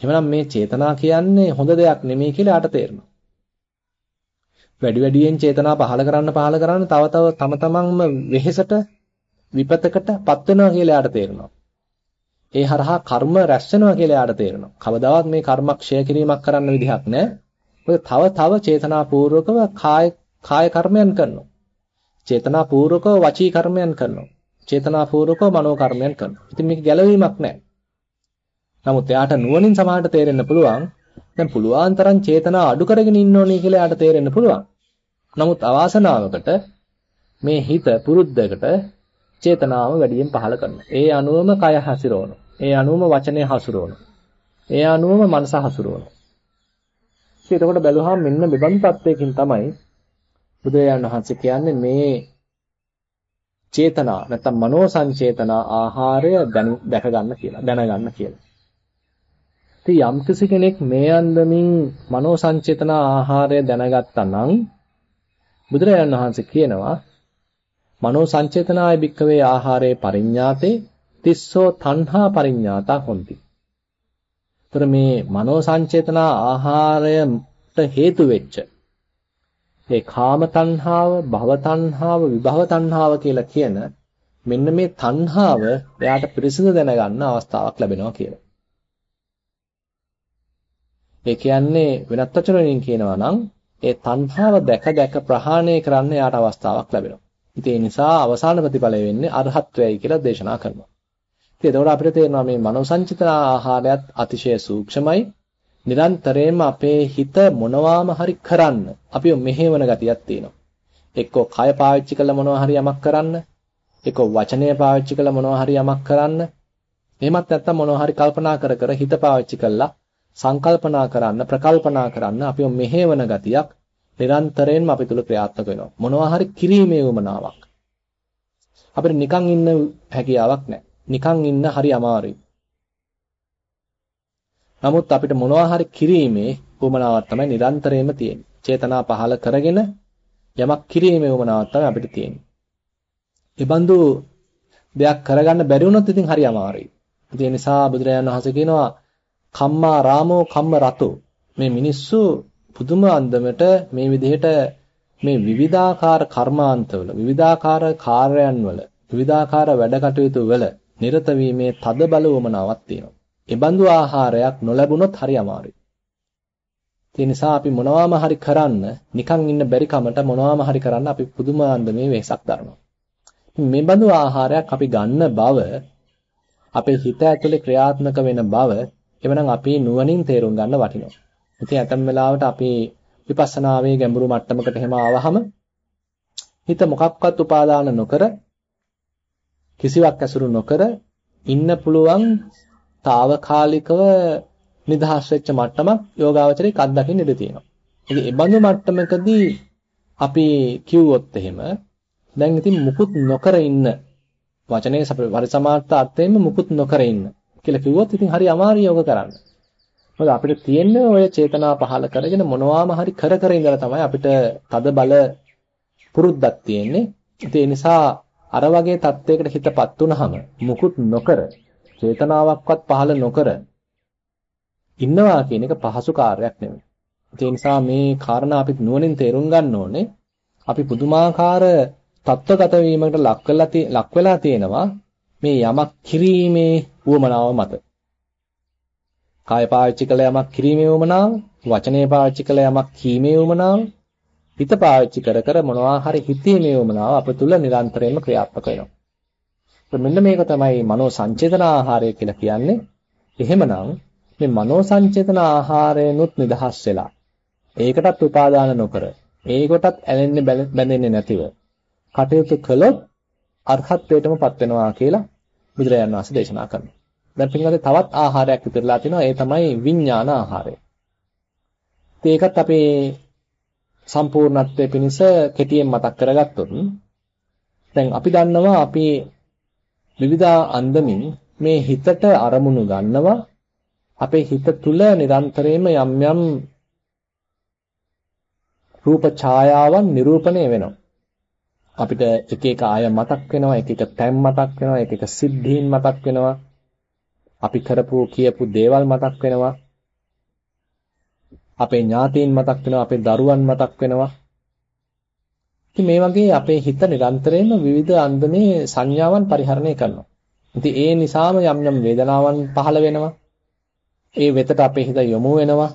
එහෙනම් මේ චේතනා කියන්නේ හොඳ දෙයක් නෙමෙයි කියලා ආට තේරෙනවා. වැඩි වැඩියෙන් චේතනා පහල කරන්න පහල කරන්න තව තව තම තමන්ම වෙහෙසට විපතකටපත් වෙනවා කියලා ආට තේරෙනවා. ඒ හරහා කර්ම රැස් වෙනවා කියලා ආට තේරෙනවා. කවදාවත් මේ කර්මක්ෂය කිරීමක් කරන්න විදිහක් නැහැ. මොකද තව තව චේතනාපූර්වකව කාය කාය කර්මයන් කරනවා. චේතනාපූර්වකව වචී කර්මයන් කරනවා. චේතනාපූර්වකව මනෝ කර්මයන් කරනවා. ඉතින් මේක ගැළවීමක් නැහැ. නමුත් එයාට නුවණින් සමහරට තේරෙන්න පුළුවන් දැන් පුළුවන් තරම් චේතනා අඩු කරගෙන ඉන්න ඕනේ කියලා එයාට තේරෙන්න පුළුවන්. නමුත් අවාසනාවකට මේ හිත පුරුද්දකට චේතනාව වැඩියෙන් පහළ කරනවා. ඒ අනුවම කය හසිරවනවා. ඒ අනුවම වචනය හසුරවනවා. ඒ අනුවම මනස හසුරවනවා. ඉතින් එතකොට බැලුවාම මෙන්න මෙබඳු තත්වයකින් තමයි බුදුරජාණන් වහන්සේ කියන්නේ මේ චේතනා නැත්නම් මනෝ සංචේතනා ආහාරය දැක ගන්න කියලා දැනගන්න කියලා. ඉතින් යම්කිසි කෙනෙක් මේ අන්දමින් මනෝ සංචේතන ආහාරය දැනගත්තා නම් බුදුරජාණන් වහන්සේ කියනවා මනෝ සංචේතනාය භික්කවේ ආහාරේ පරිඤ්ඤාතේ තිස්සෝ තණ්හා පරිඤ්ඤාතා හොಂತಿ. ତර මේ මනෝ සංචේතන ආහාරයට හේතු වෙච්ච ඒ කාම තණ්හාව, භව තණ්හාව, විභව තණ්හාව කියලා කියන මෙන්න මේ තණ්හාව එයාට පිරිසිදු දැනගන්න අවස්ථාවක් ලැබෙනවා කියලා. ඒ කියන්නේ වෙනත් වචන වලින් කියනවා නම් ඒ තණ්හාව දැක දැක ප්‍රහාණය කරන්න යාට අවස්ථාවක් ලැබෙනවා. ඉතින් ඒ නිසා අවසාන ප්‍රතිඵලය වෙන්නේ අරහත්වයයි කියලා දේශනා කරනවා. ඉතින් එතකොට අපිට තේරෙනවා මේ මනෝ සංචිතන ආහාරයත් අතිශය සූක්ෂමයි. නිරන්තරයෙන්ම අපේ හිත මොනවාම හරි කරන්න අපිව මෙහෙවන ගතියක් තියෙනවා. එක්කෝ කය පාවිච්චි කරලා මොනවා හරි යමක් කරන්න, එක්කෝ වචනය පාවිච්චි කරලා මොනවා හරි යමක් කරන්න. එහෙමත් නැත්නම් මොනවා හරි කල්පනා කර කර හිත පාවිච්චි කරලා සංකල්පනා කරන්න ප්‍රකල්පනා කරන්න අපිව මෙහෙවන ගතියක් නිරන්තරයෙන්ම අපි තුල ක්‍රියාත්මක වෙනවා. මොනවා හරි කිරීමේ උමනාවක්. අපිට නිකන් ඉන්න හැකියාවක් නැහැ. නිකන් ඉන්න හරි අමාරුයි. නමුත් අපිට මොනවා හරි කිරීමේ උමනාවක් තමයි නිරන්තරයෙන්ම තියෙන්නේ. චේතනා පහල කරගෙන යමක් කිරීමේ උමනාවක් තමයි අපිට තියෙන්නේ. ඒ බඳු දෙයක් කරගන්න බැරි වුණොත් ඉතින් හරි අමාරුයි. ඒ නිසා බුදුරජාණන් වහන්සේ කියනවා කම්මා රාමෝ කම්ම රතෝ මේ මිනිස්සු පුදුම අන්දමට මේ විදිහට මේ විවිධාකාර කර්මාන්තවල විවිධාකාර කාර්යයන්වල විවිධාකාර වැඩ කටයුතු වල නිරත වීමේ තද බල වමනාවක් තියෙනවා. ඒ බඳු ආහාරයක් නොලැබුණොත් හරි අමාරුයි. ඒ නිසා අපි මොනවාම හරි කරන්න නිකන් ඉන්න බැරි කමට මොනවාම හරි කරන්න අපි පුදුම අන්දමේ වෙහසක් දරනවා. මේ බඳු ආහාරයක් අපි ගන්න බව අපේ හිත ඇතුලේ ක්‍රියාත්මක වෙන බව එවනම් අපි නුවණින් තේරුම් ගන්න වටිනවා. ඉතින් ඇතම් වෙලාවට අපි විපස්සනාවේ ගැඹුරු මට්ටමකට එහෙම ආවහම හිත මොකක්වත් උපාදාන නොකර කිසිවක් ඇසුරු නොකර ඉන්න පුළුවන් తాවකාලිකව නිදහස් වෙච්ච මට්ටමක් යෝගාවචරයේ අත්දකින්න ඉඩ තියෙනවා. ඉතින් ඒ බඳු මට්ටමකදී අපි කිව්වොත් එහෙම දැන් ඉතින් මුකුත් නොකර ඉන්න වචනේ පරිසමාර්ථ අර්ථයෙන්ම මුකුත් නොකර ඉන්න කියලා කිව්වොත් ඉතින් හරි අමාරු යෝග කරන්න. මොකද අපිට තියෙන්නේ ඔය චේතනා පහල කරගෙන මොනවාම හරි කර කර ඉඳලා තමයි අපිට තද බල පුරුද්දක් තියෙන්නේ. ඒ නිසා අර වගේ තත්වයකට හිතපත් වුනහම මුකුත් නොකර චේතනාවක්වත් පහල නොකර ඉන්නවා කියන එක පහසු කාර්යයක් නෙමෙයි. ඒ නිසා මේ කාරණා අපි නුවණින් තේරුම් ගන්න ඕනේ. අපි පුදුමාකාර තත්ත්වගත වීමකට ලක් වෙලා ලක් වෙලා තියෙනවා මේ යමක් කිරීමේ උවමනාව මත. කාය පාවිච්චි කළ යමක් කිරීමේ උවමනාව, වචනේ පාවිච්චි කළ යමක් කීමේ උවමනාව, හිත පාවිච්චි කර කර මොනවා හරි හිතීමේ උවමනාව අප තුල නිරන්තරයෙන්ම ක්‍රියාත්මක වෙනවා. මෙන්න මේක තමයි මනෝ සංචේතන ආහාරය කියලා කියන්නේ. එහෙමනම් මේ මනෝ සංචේතන ආහාරයනොත් නිදහස් වෙලා ඒකටත් උපාදාන නොකර ඒකටත් ඇලෙන්නේ බැඳෙන්නේ නැතිව කටයුතු කළොත් අර්හත්වයටමපත් වෙනවා කියලා බුදුරජාණන් වහන්සේ දේශනා කරනවා. දැන් පින්වත්නි තවත් ආහාරයක් ඉතිරලා තිනවා ඒ තමයි විඥාන ආහාරය. ඒකත් අපේ සම්පූර්ණත්වයේ පිණිස කෙටියෙන් මතක් කරගත්තොත් දැන් අපි දන්නවා අපි විවිධ අන්දමින් මේ හිතට අරමුණු ගන්නවා අපේ හිත තුල නිරන්තරයෙන්ම යම් යම් රූප ඡායාවන් නිරූපණය වෙනවා. අපිට එක එක ආය මතක් වෙනවා, එක එක තැන් මතක් වෙනවා, එක එක සිද්ධීන් මතක් වෙනවා. අපි කරපු කියපු දේවල් මතක් වෙනවා. අපේ ඥාතීන් මතක් වෙනවා, අපේ දරුවන් මතක් වෙනවා. ඉතින් මේ වගේ අපේ හිත නිරන්තරයෙන්ම විවිධ අන්දමේ සංඥාවන් පරිහරණය කරනවා. ඉතින් ඒ නිසාම යම් යම් වේදනාවන් පහළ වෙනවා. ඒ වෙතට අපේ හිත යොමු වෙනවා.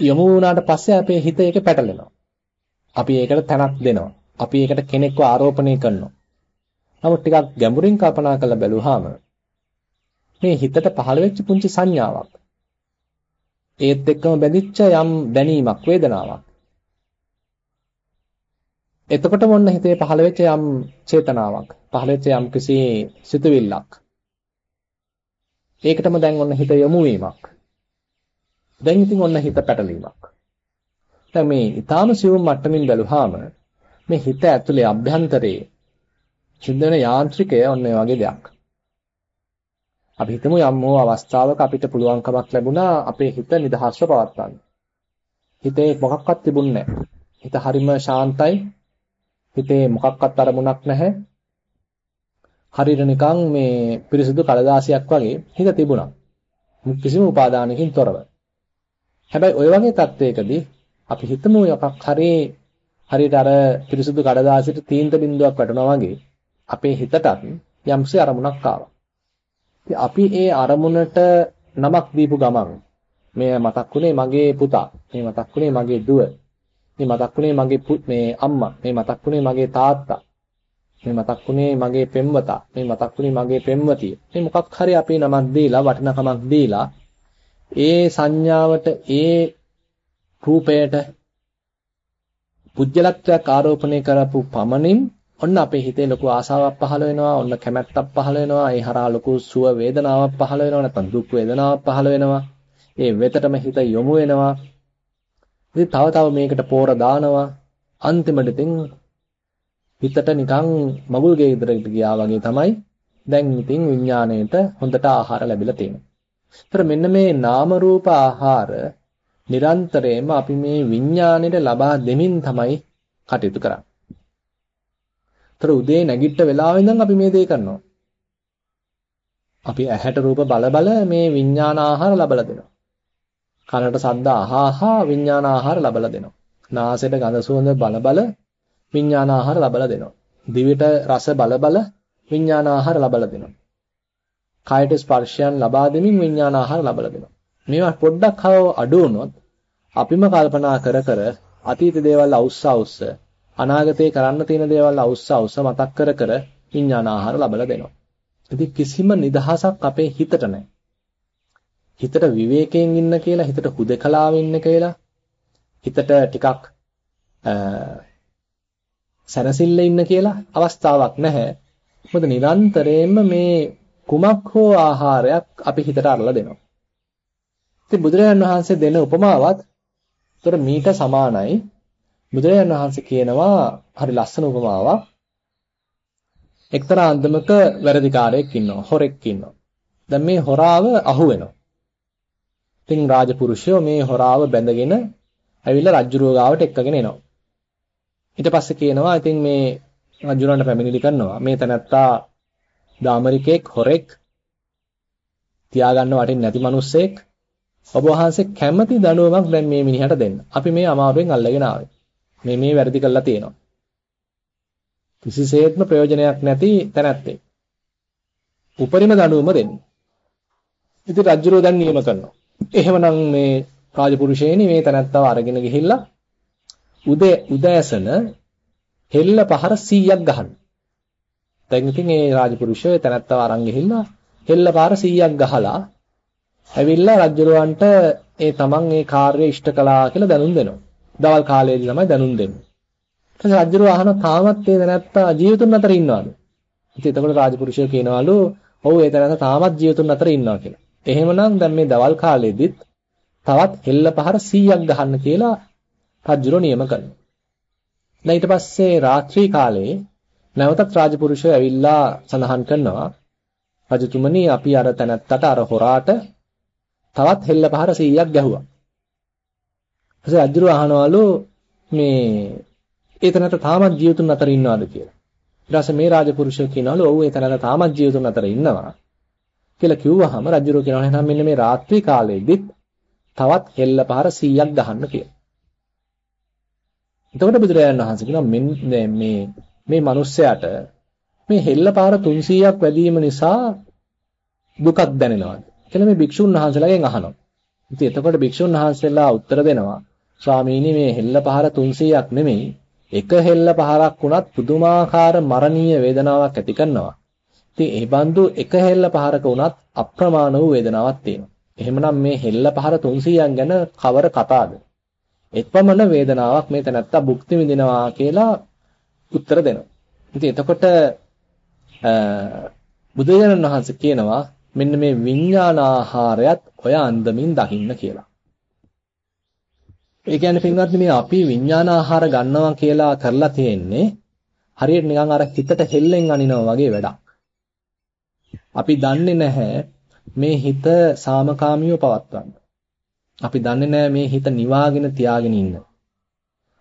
යොමු වුණාට පස්සේ අපේ හිත ඒක පැටලෙනවා. අපි ඒකට තැනක් දෙනවා. අපි ඒකට කෙනෙක්ව ආරෝපණය කරනවා. නමුත් ටිකක් ගැඹුරින් කල්පනා කරලා බැලුවාම මේ හිතට පහළ වෙච්ච පුංචි සංඥාවක්. ඒත් එක්කම බැඳිච්ච යම් දැනීමක් වේදනාවක්. එතකොට මොන්න හිතේ පහළ වෙච්ච යම් චේතනාවක්, පහළ වෙච්ච යම් කිසි සිතුවිල්ලක්. ඒකටම දැන් ඔන්න හිත යොමු වීමක්. දැන් ඉතින් ඔන්න හිත පැටලීමක්. දැන් මේ ඊටාම සියුම් මට්ටමින් බැලුවාම මේ හිත ඇතුලේ අභ්‍යන්තරයේ සිද්ධ වෙන යාන්ත්‍රිකය ඔන්න ඒ වගේ දෙයක්. අපි හිතමු යම් හෝ අවස්ථාවක අපිට පුළුවන්කමක් ලැබුණා අපේ හිත නිදහස්ව පවත්වන්න. හිතේ මොකක්වත් තිබුණේ නැහැ. හිත හරිම ශාන්තයි. හිතේ මොකක්වත් අරමුණක් නැහැ. හරියට නිකන් මේ පිරිසිදු කලදාසියක් වගේ හිත තිබුණා. කිසිම උපාදානකින් තොරව. හැබැයි ওই වගේ තත්වයකදී අපි හිතමු එකක් හරි හරියට අර පිරිසිදු කඩදාසියට තීන්ත බිඳුවක් වැටුණා වගේ අපේ හිතටත් යම්සේ අරමුණක් ආවා. ඉතින් අපි ඒ අරමුණට නමක් දීපු ගමන් මේ මතක් වුණේ මගේ පුතා, මේ මතක් වුණේ මගේ දුව, මේ මතක් වුණේ මගේ මේ අම්මා, මේ මතක් වුණේ මගේ තාත්තා, මේ මතක් වුණේ මගේ පෙම්වතා මේ මතක් වුණේ මගේ පෙම්වතිය මේ මොකක් හරි අපි නමක් දීලා වටිනකමක් දීලා ඒ සංඥාවට ඒ රූපයට පුජ්‍යලත්වයක් ආරෝපණය කරපු පමණින් ඔන්න අපේ හිතේ ලොකු ආසාවක් පහළ වෙනවා ඔන්න කැමැත්තක් පහළ වෙනවා ඒ හරහා ලොකු සුව වේදනාවක් පහළ වෙනවා නැත්නම් දුක් වේදනාවක් පහළ වෙනවා ඒ වෙතටම හිත යොමු වෙනවා ඉතින් තව තව මේකට පෝර දානවා අන්තිමට ඉතින් හිතට නිකන් මගුල් ගේ විතරට ගියා වගේ තමයි දැන් ඉතින් විඥාණයට හොඳට ආහාර ලැබිලා තියෙනවා. ඒතර මෙන්න මේ නාම රූප ආහාර නිරන්තරයෙන්ම අපි මේ විඥාණයට ලබා දෙමින් තමයි කටයුතු කරන්නේ. ඒතර උදේ නැගිට වෙලාවෙ ඉඳන් අපි මේ දේ කරනවා. අපි ඇහැට රූප බල බල මේ විඥාන ආහාර ලබලා දෙනවා. කනට ශබ්ද අහහා විඥාන ආහාර ලබලා දෙනවා. නාසයට ගඳ සුවඳ බල බල විඥාන ආහාර ලබලා දෙනවා. දිවට රස බල බල විඥාන ආහාර ලබලා දෙනවා. කායට ස්පර්ශයන් ලබා දෙමින් විඥාන ආහාර ලබලා දෙනවා. මේවා පොඩ්ඩක් හව අඩු වුණොත් අපිම කල්පනා කර කර අතීත දේවල් අවුස්ස අවුස්ස අනාගතේ කරන්න තියෙන දේවල් අවුස්ස අවුස්ස මතක් කර කර විඥාන ආහාර ලබලා දෙනවා. ඉතින් කිසිම නිදහසක් අපේ හිතට නැහැ. හිතට විවේකයෙන් ඉන්න කියලා හිතට හුදකලාවෙ ඉන්න කියලා හිතට ටිකක් සැනසille ඉන්න කියලා අවස්ථාවක් නැහැ. මොකද නිරන්තරයෙන්ම මේ කුමක් හෝ ආහාරයක් අපි හිතට අරලා දෙනවා. ඉතින් බුදුරජාණන් වහන්සේ දෙන උපමාවත් උතර මීට සමානයි. බුදුරජාණන් වහන්සේ කියනවා හරි ලස්සන උපමාවක්. එක්තරා අන්දමක වැරදිකාරයෙක් ඉන්නවා, හොරෙක් ඉන්නවා. දැන් මේ හොරාව අහු වෙනවා. ඉතින් රාජපුරුෂයෝ මේ හොරාව බැඳගෙන ඇවිල්ලා රජුරුව ගාවට එක්කගෙන එනවා. ඊට පස්සේ කියනවා ඉතින් මේ රජුරන්ට පැමිණිලි කරනවා. මේ තැනත්තා දාමරිකෙක් හොරෙක් තියාගන්න වටින් නැති මිනිස්සෙක් ඔබ වහන්සේ කැමති දඬුවමක් දැන් මේ මිනිහට දෙන්න. අපි මේ අමාරුවෙන් අල්ලගෙන ආවේ. මේ මේ වැරදි කළා තියෙනවා. කිසිසේත්ම ප්‍රයෝජනයක් නැති තැනැත්තෙක්. උපරිම දඬුවම දෙන්න. ඉතින් රජුරෝ දැන් නියම කරනවා. එහෙමනම් මේ රාජපුරුෂයනි මේ තැනැත්තව අරගෙන ගිහිල්ලා උදේ උදෑසන හෙල්ල පහර 100ක් ගහන්න. දැන් ඉතින් මේ රාජපුරුෂය තැනැත්තව අරන් ගිහිල්ලා හෙල්ල පහර 100ක් ගහලා ඇවිල්ලා රජුරවන්ට ඒ තමන් ඒ කාර්යය ඉෂ්ට කළා කියලා දැනුම් දෙනවා. දවල් කාලයේදී තමයි දැනුම් දෙන්නේ. ඊට පස්සේ රජුරව අහන තාමත් ඒ දැනත්තා ජීවිතුන් අතර ඉන්නවද? ඉතින් එතකොට රාජපුරුෂය කියනවලු ඔව් ඒ දැනත්තා තාමත් ජීවිතුන් අතර ඉන්නවා කියලා. එහෙමනම් දැන් මේ දවල් කාලයේදීත් තවත් හෙල්ල පහර 100ක් ගහන්න කියලා රජුරෝ නියම කරනවා. දැන් ඊට පස්සේ රාත්‍රී කාලේ නැවතත් රාජපුරුෂය ඇවිල්ලා සඳහන් කරනවා රජතුමනි අපි අර තැනත්තට අර හොරාට තවත් හෙල්ල පහර 100ක් ගැහුවා. ඊපස්සේ රජුරෝ අහනවලු මේ ඒතනට තාමත් ජීවිතුන් අතර ඉන්නවද කියලා. ඊට පස්සේ මේ රාජපුරුෂය කියනවලු ඔව් ඒතනට තාමත් ජීවිතුන් අතර ඉන්නවා. කියලා කිව්වහම රජුරෝ කියනවා එහෙනම් මෙන්න මේ රාත්‍රී කාලයේදීත් තවත් හෙල්ල පහර 100ක් ගහන්න කියලා. එතකොට බුදුරජාණන් වහන්සේ කියනවා මේ මේ මේ මිනිස්සයාට මේ හෙල්ල පහර 300ක් වැඩිම නිසා දුකක් දැනෙනවා. කියලා මේ භික්ෂුන් වහන්සේලාගෙන් අහනවා. ඉතින් එතකොට භික්ෂුන් වහන්සේලා උත්තර දෙනවා ස්වාමීනි මේ හෙල්ල පහර 300ක් නෙමෙයි එක හෙල්ල පහරක් වුණත් පුදුමාකාර මරණීය වේදනාවක් ඇති කරනවා. ඉතින් ඒ බඳු එක හෙල්ල පහරක වුණත් අප්‍රමාණ වූ වේදනාවක් තියෙනවා. එහෙමනම් මේ හෙල්ල පහර 300ක් ගැන කවර කතාවද? එක්පමණ වේදනාවක් මේ තැනත්තා භුක්ති විඳිනවා කියලා උත්තර දෙනවා. ඉතින් එතකොට බුදුරජාණන් වහන්සේ කියනවා මෙන්න මේ විඥානාහාරයත් ඔය අන්දමින් දකින්න කියලා. ඒ කියන්නේ පින්වත්නි මේ අපි විඥානාහාර ගන්නවා කියලා කරලා තියෙන්නේ හරියට නිකන් අර හිතට හෙල්ලෙන් අනිනවා වගේ වැඩක්. අපි දන්නේ නැහැ මේ හිත සාමකාමීව පවත්වන්න. අපි දන්නේ නැහැ මේ හිත නිවාගෙන තියාගෙන ඉන්න.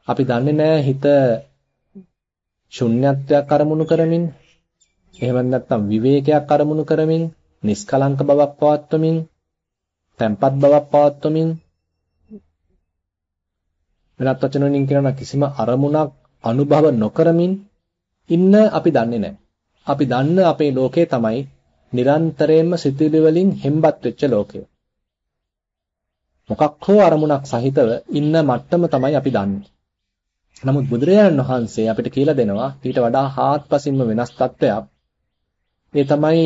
අපි දන්නේ නැහැ හිත ශුන්‍යත්වයක් අරමුණු කරමින් එහෙම නැත්නම් විවේකයක් අරමුණු කරමින් නිස්කලංක බවක් පවත්වමින් තැම්පත් බවක් පවත්වමින් වෙනත් වචන වලින් කියනවා කිසිම අරමුණක් අනුභව නොකරමින් ඉන්න අපි දන්නේ නැහැ. අපි දන්න අපේ ලෝකේ තමයි නිරන්තරයෙන්ම සිතුවිලි වලින් හෙම්බත් වෙච්ච ලෝකය. මොකක් හෝ අරමුණක් සහිතව ඉන්න මට්ටම තමයි අපි දන්නේ. නමුත් බුදුරජාණන් වහන්සේ අපිට කියලා දෙනවා ඊට වඩා හාත්පසින්ම වෙනස් තත්වයක්. ඒ තමයි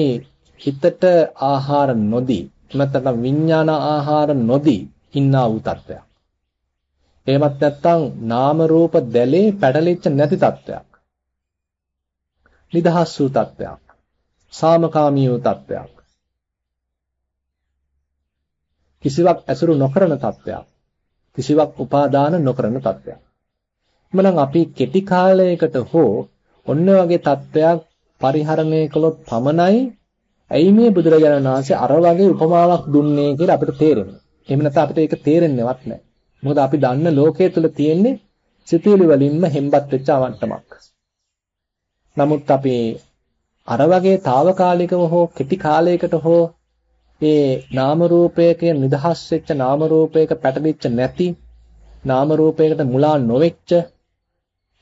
හිතට ආහාර නොදී නැත්නම් විඥාන ආහාර නොදී ඉන්නා වූ තත්වයක්. එහෙමත් නැත්නම් නාම රූප දැලේ පැටලෙච්ච නැති තත්වයක්. නිදහස් වූ තත්වයක්. සාමකාමී වූ තත්වයක්. කිසිවක් ඇසුරු නොකරන තත්වයක්. කිසිවක් උපාදාන නොකරන තත්වයක්. එමනම් අපි කෙටි කාලයකට හෝ ඔන්න වගේ තත්වයක් පරිහරණය කළොත් පමණයි ඇයි මේ බුදුරජාණන් වහන්සේ අර වගේ උපමාවක් දුන්නේ කියලා අපිට තේරෙන්නේ. එහෙම නැත්නම් අපිට ඒක තේරෙන්නේවත් නැහැ. මොකද අපි දන්න ලෝකයේ තුල තියෙන්නේ සිතුවිලි වලින්ම හෙම්බත් වෙච්ච අවන්ටමක්. නමුත් අපි අර වගේ తాවකාලිකව හෝ කෙටි කාලයකට හෝ ඒ නාම රූපයක නිදහස් වෙච්ච නාම රූපයක පැටලිච්ච නැති නාම රූපයකට මුලා නොවෙච්ච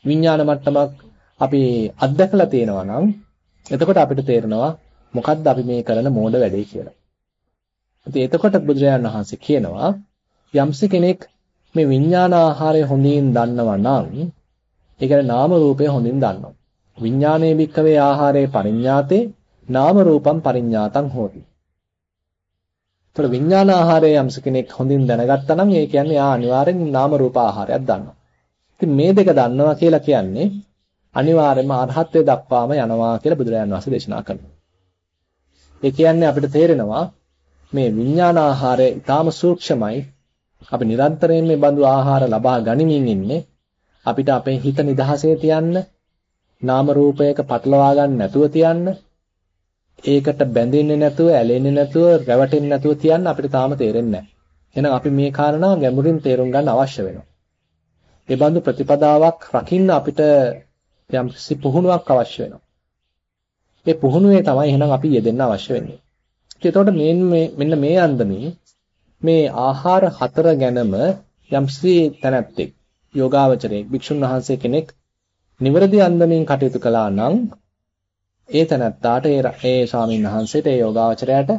විඥාන මට්ටමක් අපි අත්දැකලා තියෙනවා නම් එතකොට අපිට තේරෙනවා මොකද්ද අපි මේ කරන මෝඩ වැඩේ කියලා. ඉතින් එතකොට බුදුරජාණන් වහන්සේ කියනවා යම්සි කෙනෙක් මේ විඥාන ආහාරය හොඳින් දන්නවා නම් ඒ කියන්නේ නාම රූපය හොඳින් දන්නවා. විඥානයේ භික්කවේ ආහාරයේ පරිඤ්ඤාතේ නාම රූපම් පරිඤ්ඤාතං හෝති. ඒතර විඥාන ආහාරය යම්ස කෙනෙක් හොඳින් දැනගත්තා නම් ඒ කියන්නේ ආ අනිවාර්යෙන් නාම රූප ආහාරයක් දන්නවා. ඉතින් මේ දෙක දන්නවා කියලා කියන්නේ අනිවාර්යයෙන්ම අරහත්ත්වයට දක්වාම යනවා කියලා බුදුරජාණන් වහන්සේ දේශනා කරනවා. ඒ කියන්නේ අපිට තේරෙනවා මේ විඥාන ආහාරය ඊටාම සූක්ෂමයි. අපි නිරන්තරයෙන් මේ බඳු ආහාර ලබා ගනිමින් ඉන්නේ අපිට අපේ හිත නිදහසේ තියන්න නාම රූපයක පටලවා ගන්න නැතුව තියන්න ඒකට බැඳෙන්නේ නැතුව ඇලෙන්නේ නැතුව රැවටෙන්නේ නැතුව තියන්න අපිට තාම තේරෙන්නේ නැහැ. එහෙනම් අපි මේ කාරණා ගැඹුරින් තේරුම් ගන්න අවශ්‍ය වෙනවා. ඒ බඳු ප්‍රතිපදාවක් රකින්න අපිට යම් කිසි පුහුණුවක් අවශ්‍ය වෙනවා. ඒ පුහුණුවේ තමයි එහෙනම් අපි යෙදෙන්න අවශ්‍ය වෙන්නේ. එතකොට මේ මෙන්න මේ අන්දමින් මේ ආහාර හතර ගැනම යම්සි තැනැත්තෙක් යෝගාවචරයේ භික්ෂුන් වහන්සේ කෙනෙක් නිවැරදි අන්දමින් කටයුතු කළා නම් ඒ තැනැත්තාට ඒ ස්වාමීන් වහන්සේට ඒ යෝගාවචරයට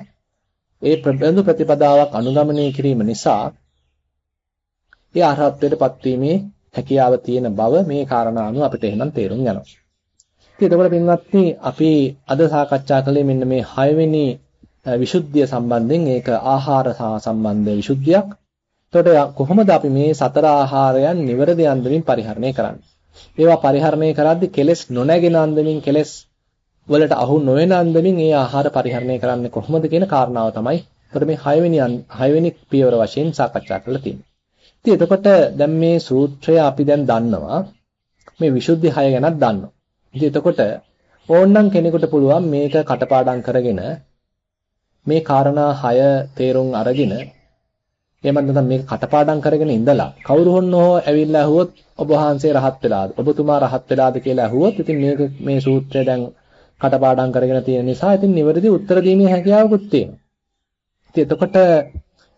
ඒ ප්‍රබඳු ප්‍රතිපදාවක් අනුගමනය කිරීම නිසා ඒ අරහත්ත්වයට පත්වීමේ හැකියාව තියෙන බව මේ කාරණා අනුව අපිට එහෙනම් තේරුම් යනවා. ඉතින් එතකොට පින්වත්නි අපි අද සාකච්ඡා කළේ මෙන්න මේ 6 වෙනි විසුද්ධිය සම්බන්ධයෙන් ඒක ආහාර සම්බන්ධ විසුද්ධියක්. එතකොට කොහොමද අපි මේ සතර ආහාරයන් නිවැරදි අන්දමින් පරිහරණය කරන්නේ? ඒවා පරිහරණය කරද්දී කෙලෙස් නොනැගෙන අන්දමින් කෙලෙස් වලට අහු නොවන අන්දමින් ඒ ආහාර පරිහරණය කරන්නේ කොහොමද කියන කාරණාව තමයි එතකොට මේ 6 වෙනි 6 වෙනි පියවර වශයෙන් සාකච්ඡා කරලා තියෙන්නේ. ඉතින් එතකොට දැන් මේ සූත්‍රය අපි දැන් දන්නවා මේ විසුද්ධි 6 ගැනත් දන්නවා. ඉතින් එතකොට ඕන්නම් කෙනෙකුට පුළුවන් මේක කටපාඩම් කරගෙන මේ කාරණා 6 තේරුම් අරගෙන එහෙම නැත්නම් මේක කටපාඩම් කරගෙන ඉඳලා කවුරු හොන්නෝ ඇවිල්ලා ඇහුවොත් ඔබ වහන්සේ රහත් වෙලාද ඔබතුමා රහත් වෙලාද කියලා ඇහුවොත් ඉතින් මේක මේ සූත්‍රය දැන් කටපාඩම් කරගෙන තියෙන නිසා ඉතින් නිවැරදි උත්තර දීමේ හැකියාවකුත් තියෙනවා. ඉතින් එතකොට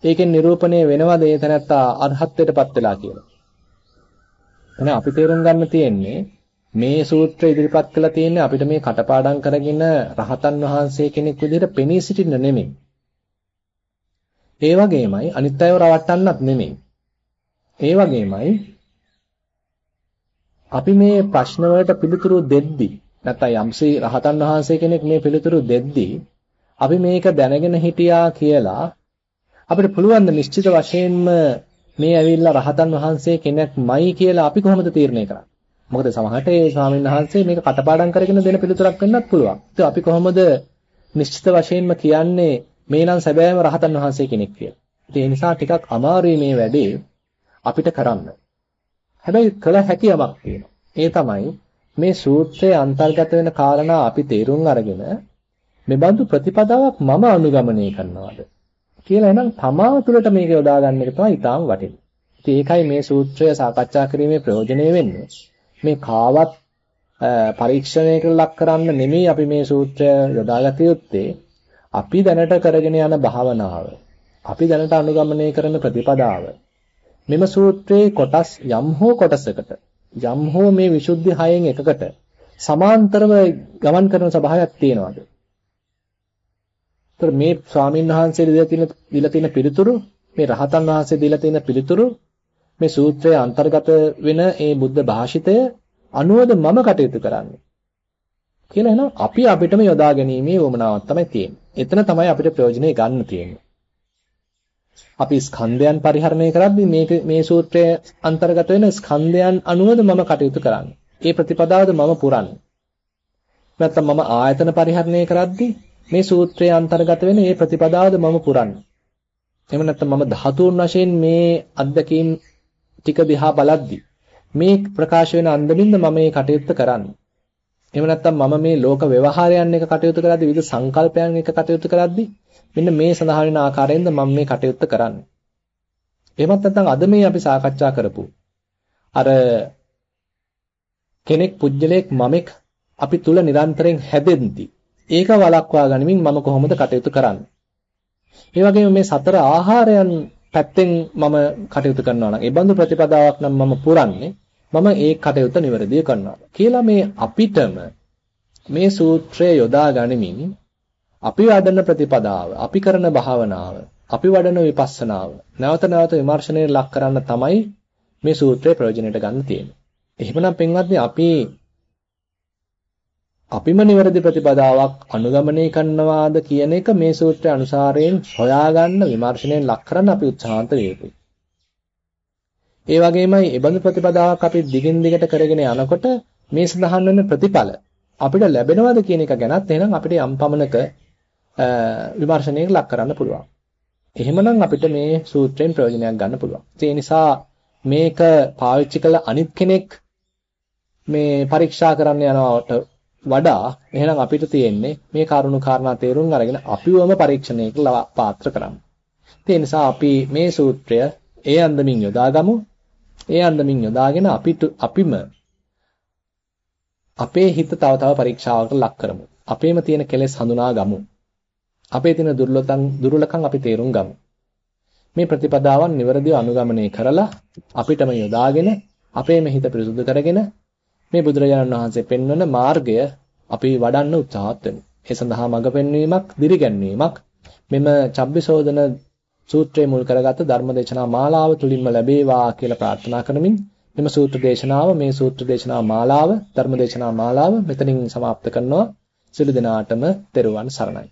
ඒකෙන් නිරූපණය වෙනවද ඒ තැනත්තා අරහත්ත්වයටපත් වෙලා කියලා. එහෙනම් අපි තේරුම් ගන්න තියෙන්නේ මේ සූත්‍රය ඉදිරිපත් කළා තියෙන්නේ අපිට මේ කටපාඩම් කරගෙන රහතන් වහන්සේ කෙනෙක් විදිහට පෙනී සිටින්න නෙමෙයි. ඒ වගේමයි අනිත් අයව රවට්ටන්නත් නෙමෙයි. ඒ වගේමයි අපි මේ ප්‍රශ්න වලට පිළිතුරු දෙද්දී නැත්නම් යම්සි රහතන් වහන්සේ කෙනෙක් මේ පිළිතුරු දෙද්දී අපි මේක දැනගෙන හිටියා කියලා අපිට පුළුවන් ද නිශ්චිත වශයෙන්ම මේ ඇවිල්ලා රහතන් වහන්සේ කෙනෙක්මයි කියලා අපි කොහොමද තීරණය කරන්නේ? මොකද සමහරට ඒ ස්වාමීන් වහන්සේ මේක කටපාඩම් කරගෙන දෙන පිළිතුරක් වෙන්නත් පුළුවන්. ඉතින් අපි කොහොමද නිශ්චිත වශයෙන්ම කියන්නේ මේ නම් සැබෑම රහතන් වහන්සේ කෙනෙක් කියලා. ඒ නිසා ටිකක් අමාරුයි මේ වැඩේ අපිට කරන්න. හැබැයි කළ හැකි යමක් තියෙනවා. ඒ තමයි මේ සූත්‍රයේ අන්තර්ගත වෙන කාරණා අපි තේරුම් අරගෙන මේ බඳු ප්‍රතිපදාවක් මම අනුගමනය කරනවාද කියලා එහෙනම් තමා තුළට මේක යොදා ගන්න එක තමයි ඊටාම වටින්නේ. ඉතින් ඒකයි මේ සූත්‍රය සාකච්ඡා කිරීමේ ප්‍රයෝජනය වෙන්නේ. මේ කාවත් පරීක්ෂණයකට ලක් කරන්න නෙමෙයි අපි මේ සූත්‍රය යොදාගත යුත්තේ. අපි දැනට කරගෙන යන භාවනාව අපි දැනට අනුගමනය කරන ප්‍රතිපදාව මෙම සූත්‍රයේ කොටස් යම් හෝ කොටසකට යම් හෝ මේ විසුද්ධි හයෙන් එකකට සමාන්තරව ගමන් කරන ස්වභාවයක් තියෙනවාද? ඒතර මේ ස්වාමීන් වහන්සේ දීලා තියෙන දීලා තියෙන පිළිතුරු මේ රහතන් වහන්සේ දීලා තියෙන පිළිතුරු මේ සූත්‍රයේ අන්තර්ගත වෙන ඒ බුද්ධ භාෂිතය අනුවද මම කටයුතු කරන්නේ කියලා එහෙනම් අපි අපිටම යොදා ගැනීමේ වමනාවක් තමයි තියෙන්නේ. එතන තමයි අපිට ප්‍රයෝජනෙ ගන්න තියෙන්නේ. අපි ස්කන්ධයන් පරිහරණය කරද්දී මේක මේ සූත්‍රයේ අන්තර්ගත වෙන ස්කන්ධයන් අනුවද මම කටයුතු කරන්නේ. ඒ ප්‍රතිපදාවද මම පුරන්නේ. නැත්නම් මම ආයතන පරිහරණය කරද්දී මේ සූත්‍රයේ අන්තර්ගත වෙන මේ ප්‍රතිපදාවද මම පුරන්නේ. එහෙම නැත්නම් මම ධාතුන් වශයෙන් මේ අත්දැකීම් ටික දිහා බලද්දී මේ ප්‍රකාශ වෙන අන්දමින්ද මම මේ කටයුත්ත කරන්නේ. එහෙම නැත්නම් මම මේ ලෝක ව්‍යවහාරයන් එක කටයුතු කරද්දී විවිධ සංකල්පයන් එක කටයුතු කරද්දී මෙන්න මේ සඳහන් වෙන ආකාරයෙන්ද මම මේ කටයුත්ත කරන්නේ. එහෙමත් නැත්නම් අද මේ අපි සාකච්ඡා කරපු අර කෙනෙක් පුජ්‍යලයක් මමෙක් අපි තුල නිරන්තරයෙන් හැදෙද්දී ඒක වළක්වා ගනිමින් මම කොහොමද කටයුතු කරන්නේ? ඒ වගේම මේ සතර ආහාරයන් පැත්තෙන් මම කටයුතු කරනවා නම් ඒ බඳු ප්‍රතිපදාවක් නම් මම පුරන්නේ මම ඒ කටයුත්ත නිවැරදිව කරනවා කියලා මේ අපිටම මේ සූත්‍රය යොදා ගනිමින් අපි වඩන ප්‍රතිපදාව, අපි කරන භාවනාව, අපි වඩන විපස්සනාව නැවත නැවත විමර්ශනයේ ලක් කරන්න තමයි මේ සූත්‍රයේ ප්‍රයෝජනයට ගන්න තියෙන්නේ. එහෙමනම් පින්වත්නි අපි අපිම නිවැරදි ප්‍රතිපදාවක් අනුගමනය කරනවාද කියන එක මේ සූත්‍රය අනුසාරයෙන් හොයාගන්න විමර්ශනයෙන් ලක් කරන්න අපි උත්සාහන්ත විය යුතුයි. ඒ වගේමයි ඒබඳු ප්‍රතිපදාවක් අපි දිගින් දිගට කරගෙන යනකොට මේ සඳහන් වෙන ප්‍රතිඵල අපිට ලැබෙනවද කියන එක ගැනත් එහෙනම් අපිට යම් පමණක විමර්ශනයකට ලක් කරන්න පුළුවන්. එහෙමනම් අපිට මේ සූත්‍රයෙන් ප්‍රයෝජනයක් ගන්න පුළුවන්. ඒ නිසා මේක පාවිච්චි කළ අනිත් කෙනෙක් මේ පරීක්ෂා කරන්න යනවට වඩා එහෙනම් අපිට තියෙන්නේ මේ කරුණු කාරණා තේරුම් අරගෙන අපිවම පරීක්ෂණයකට පාත්‍ර කරන්න. ඒ නිසා අපි මේ සූත්‍රය ඒ අන්දමින් යොදාගමු. ඒ අන්දමින් යොදාගෙන අපිට අපිම අපේ හිත තව තව පරීක්ෂාවකට ලක් කරමු. අපේම තියෙන කෙලෙස් හඳුනා ගමු. අපේ තියෙන දුර්ලභම් දුර්ලභකම් අපි තේරුම් ගමු. මේ ප්‍රතිපදාවන් નિවරදිව අනුගමනය කරලා අපිටම යොදාගෙන අපේම හිත පිරිසුදු කරගෙන මේ බුදුරජාණන් වහන්සේ පෙන්වන මාර්ගය අපි වඩන්න උත්සාහත් වෙමු. ඒ සඳහා මඟ පෙන්වීමක්, දිරිගැන්වීමක් මෙම චබ්බිසෝදන සූත්‍රයේ මුල් කරගත් ධර්මදේශනා මාලාව තුලින්ම ලැබේවා කියලා ප්‍රාර්ථනා කරමින් මෙම සූත්‍ර දේශනාව මේ සූත්‍ර දේශනා මාලාව ධර්මදේශනා මාලාව මෙතනින් સમાપ્ત කරනවා. සියලු දෙනාටම තෙරුවන් සරණයි.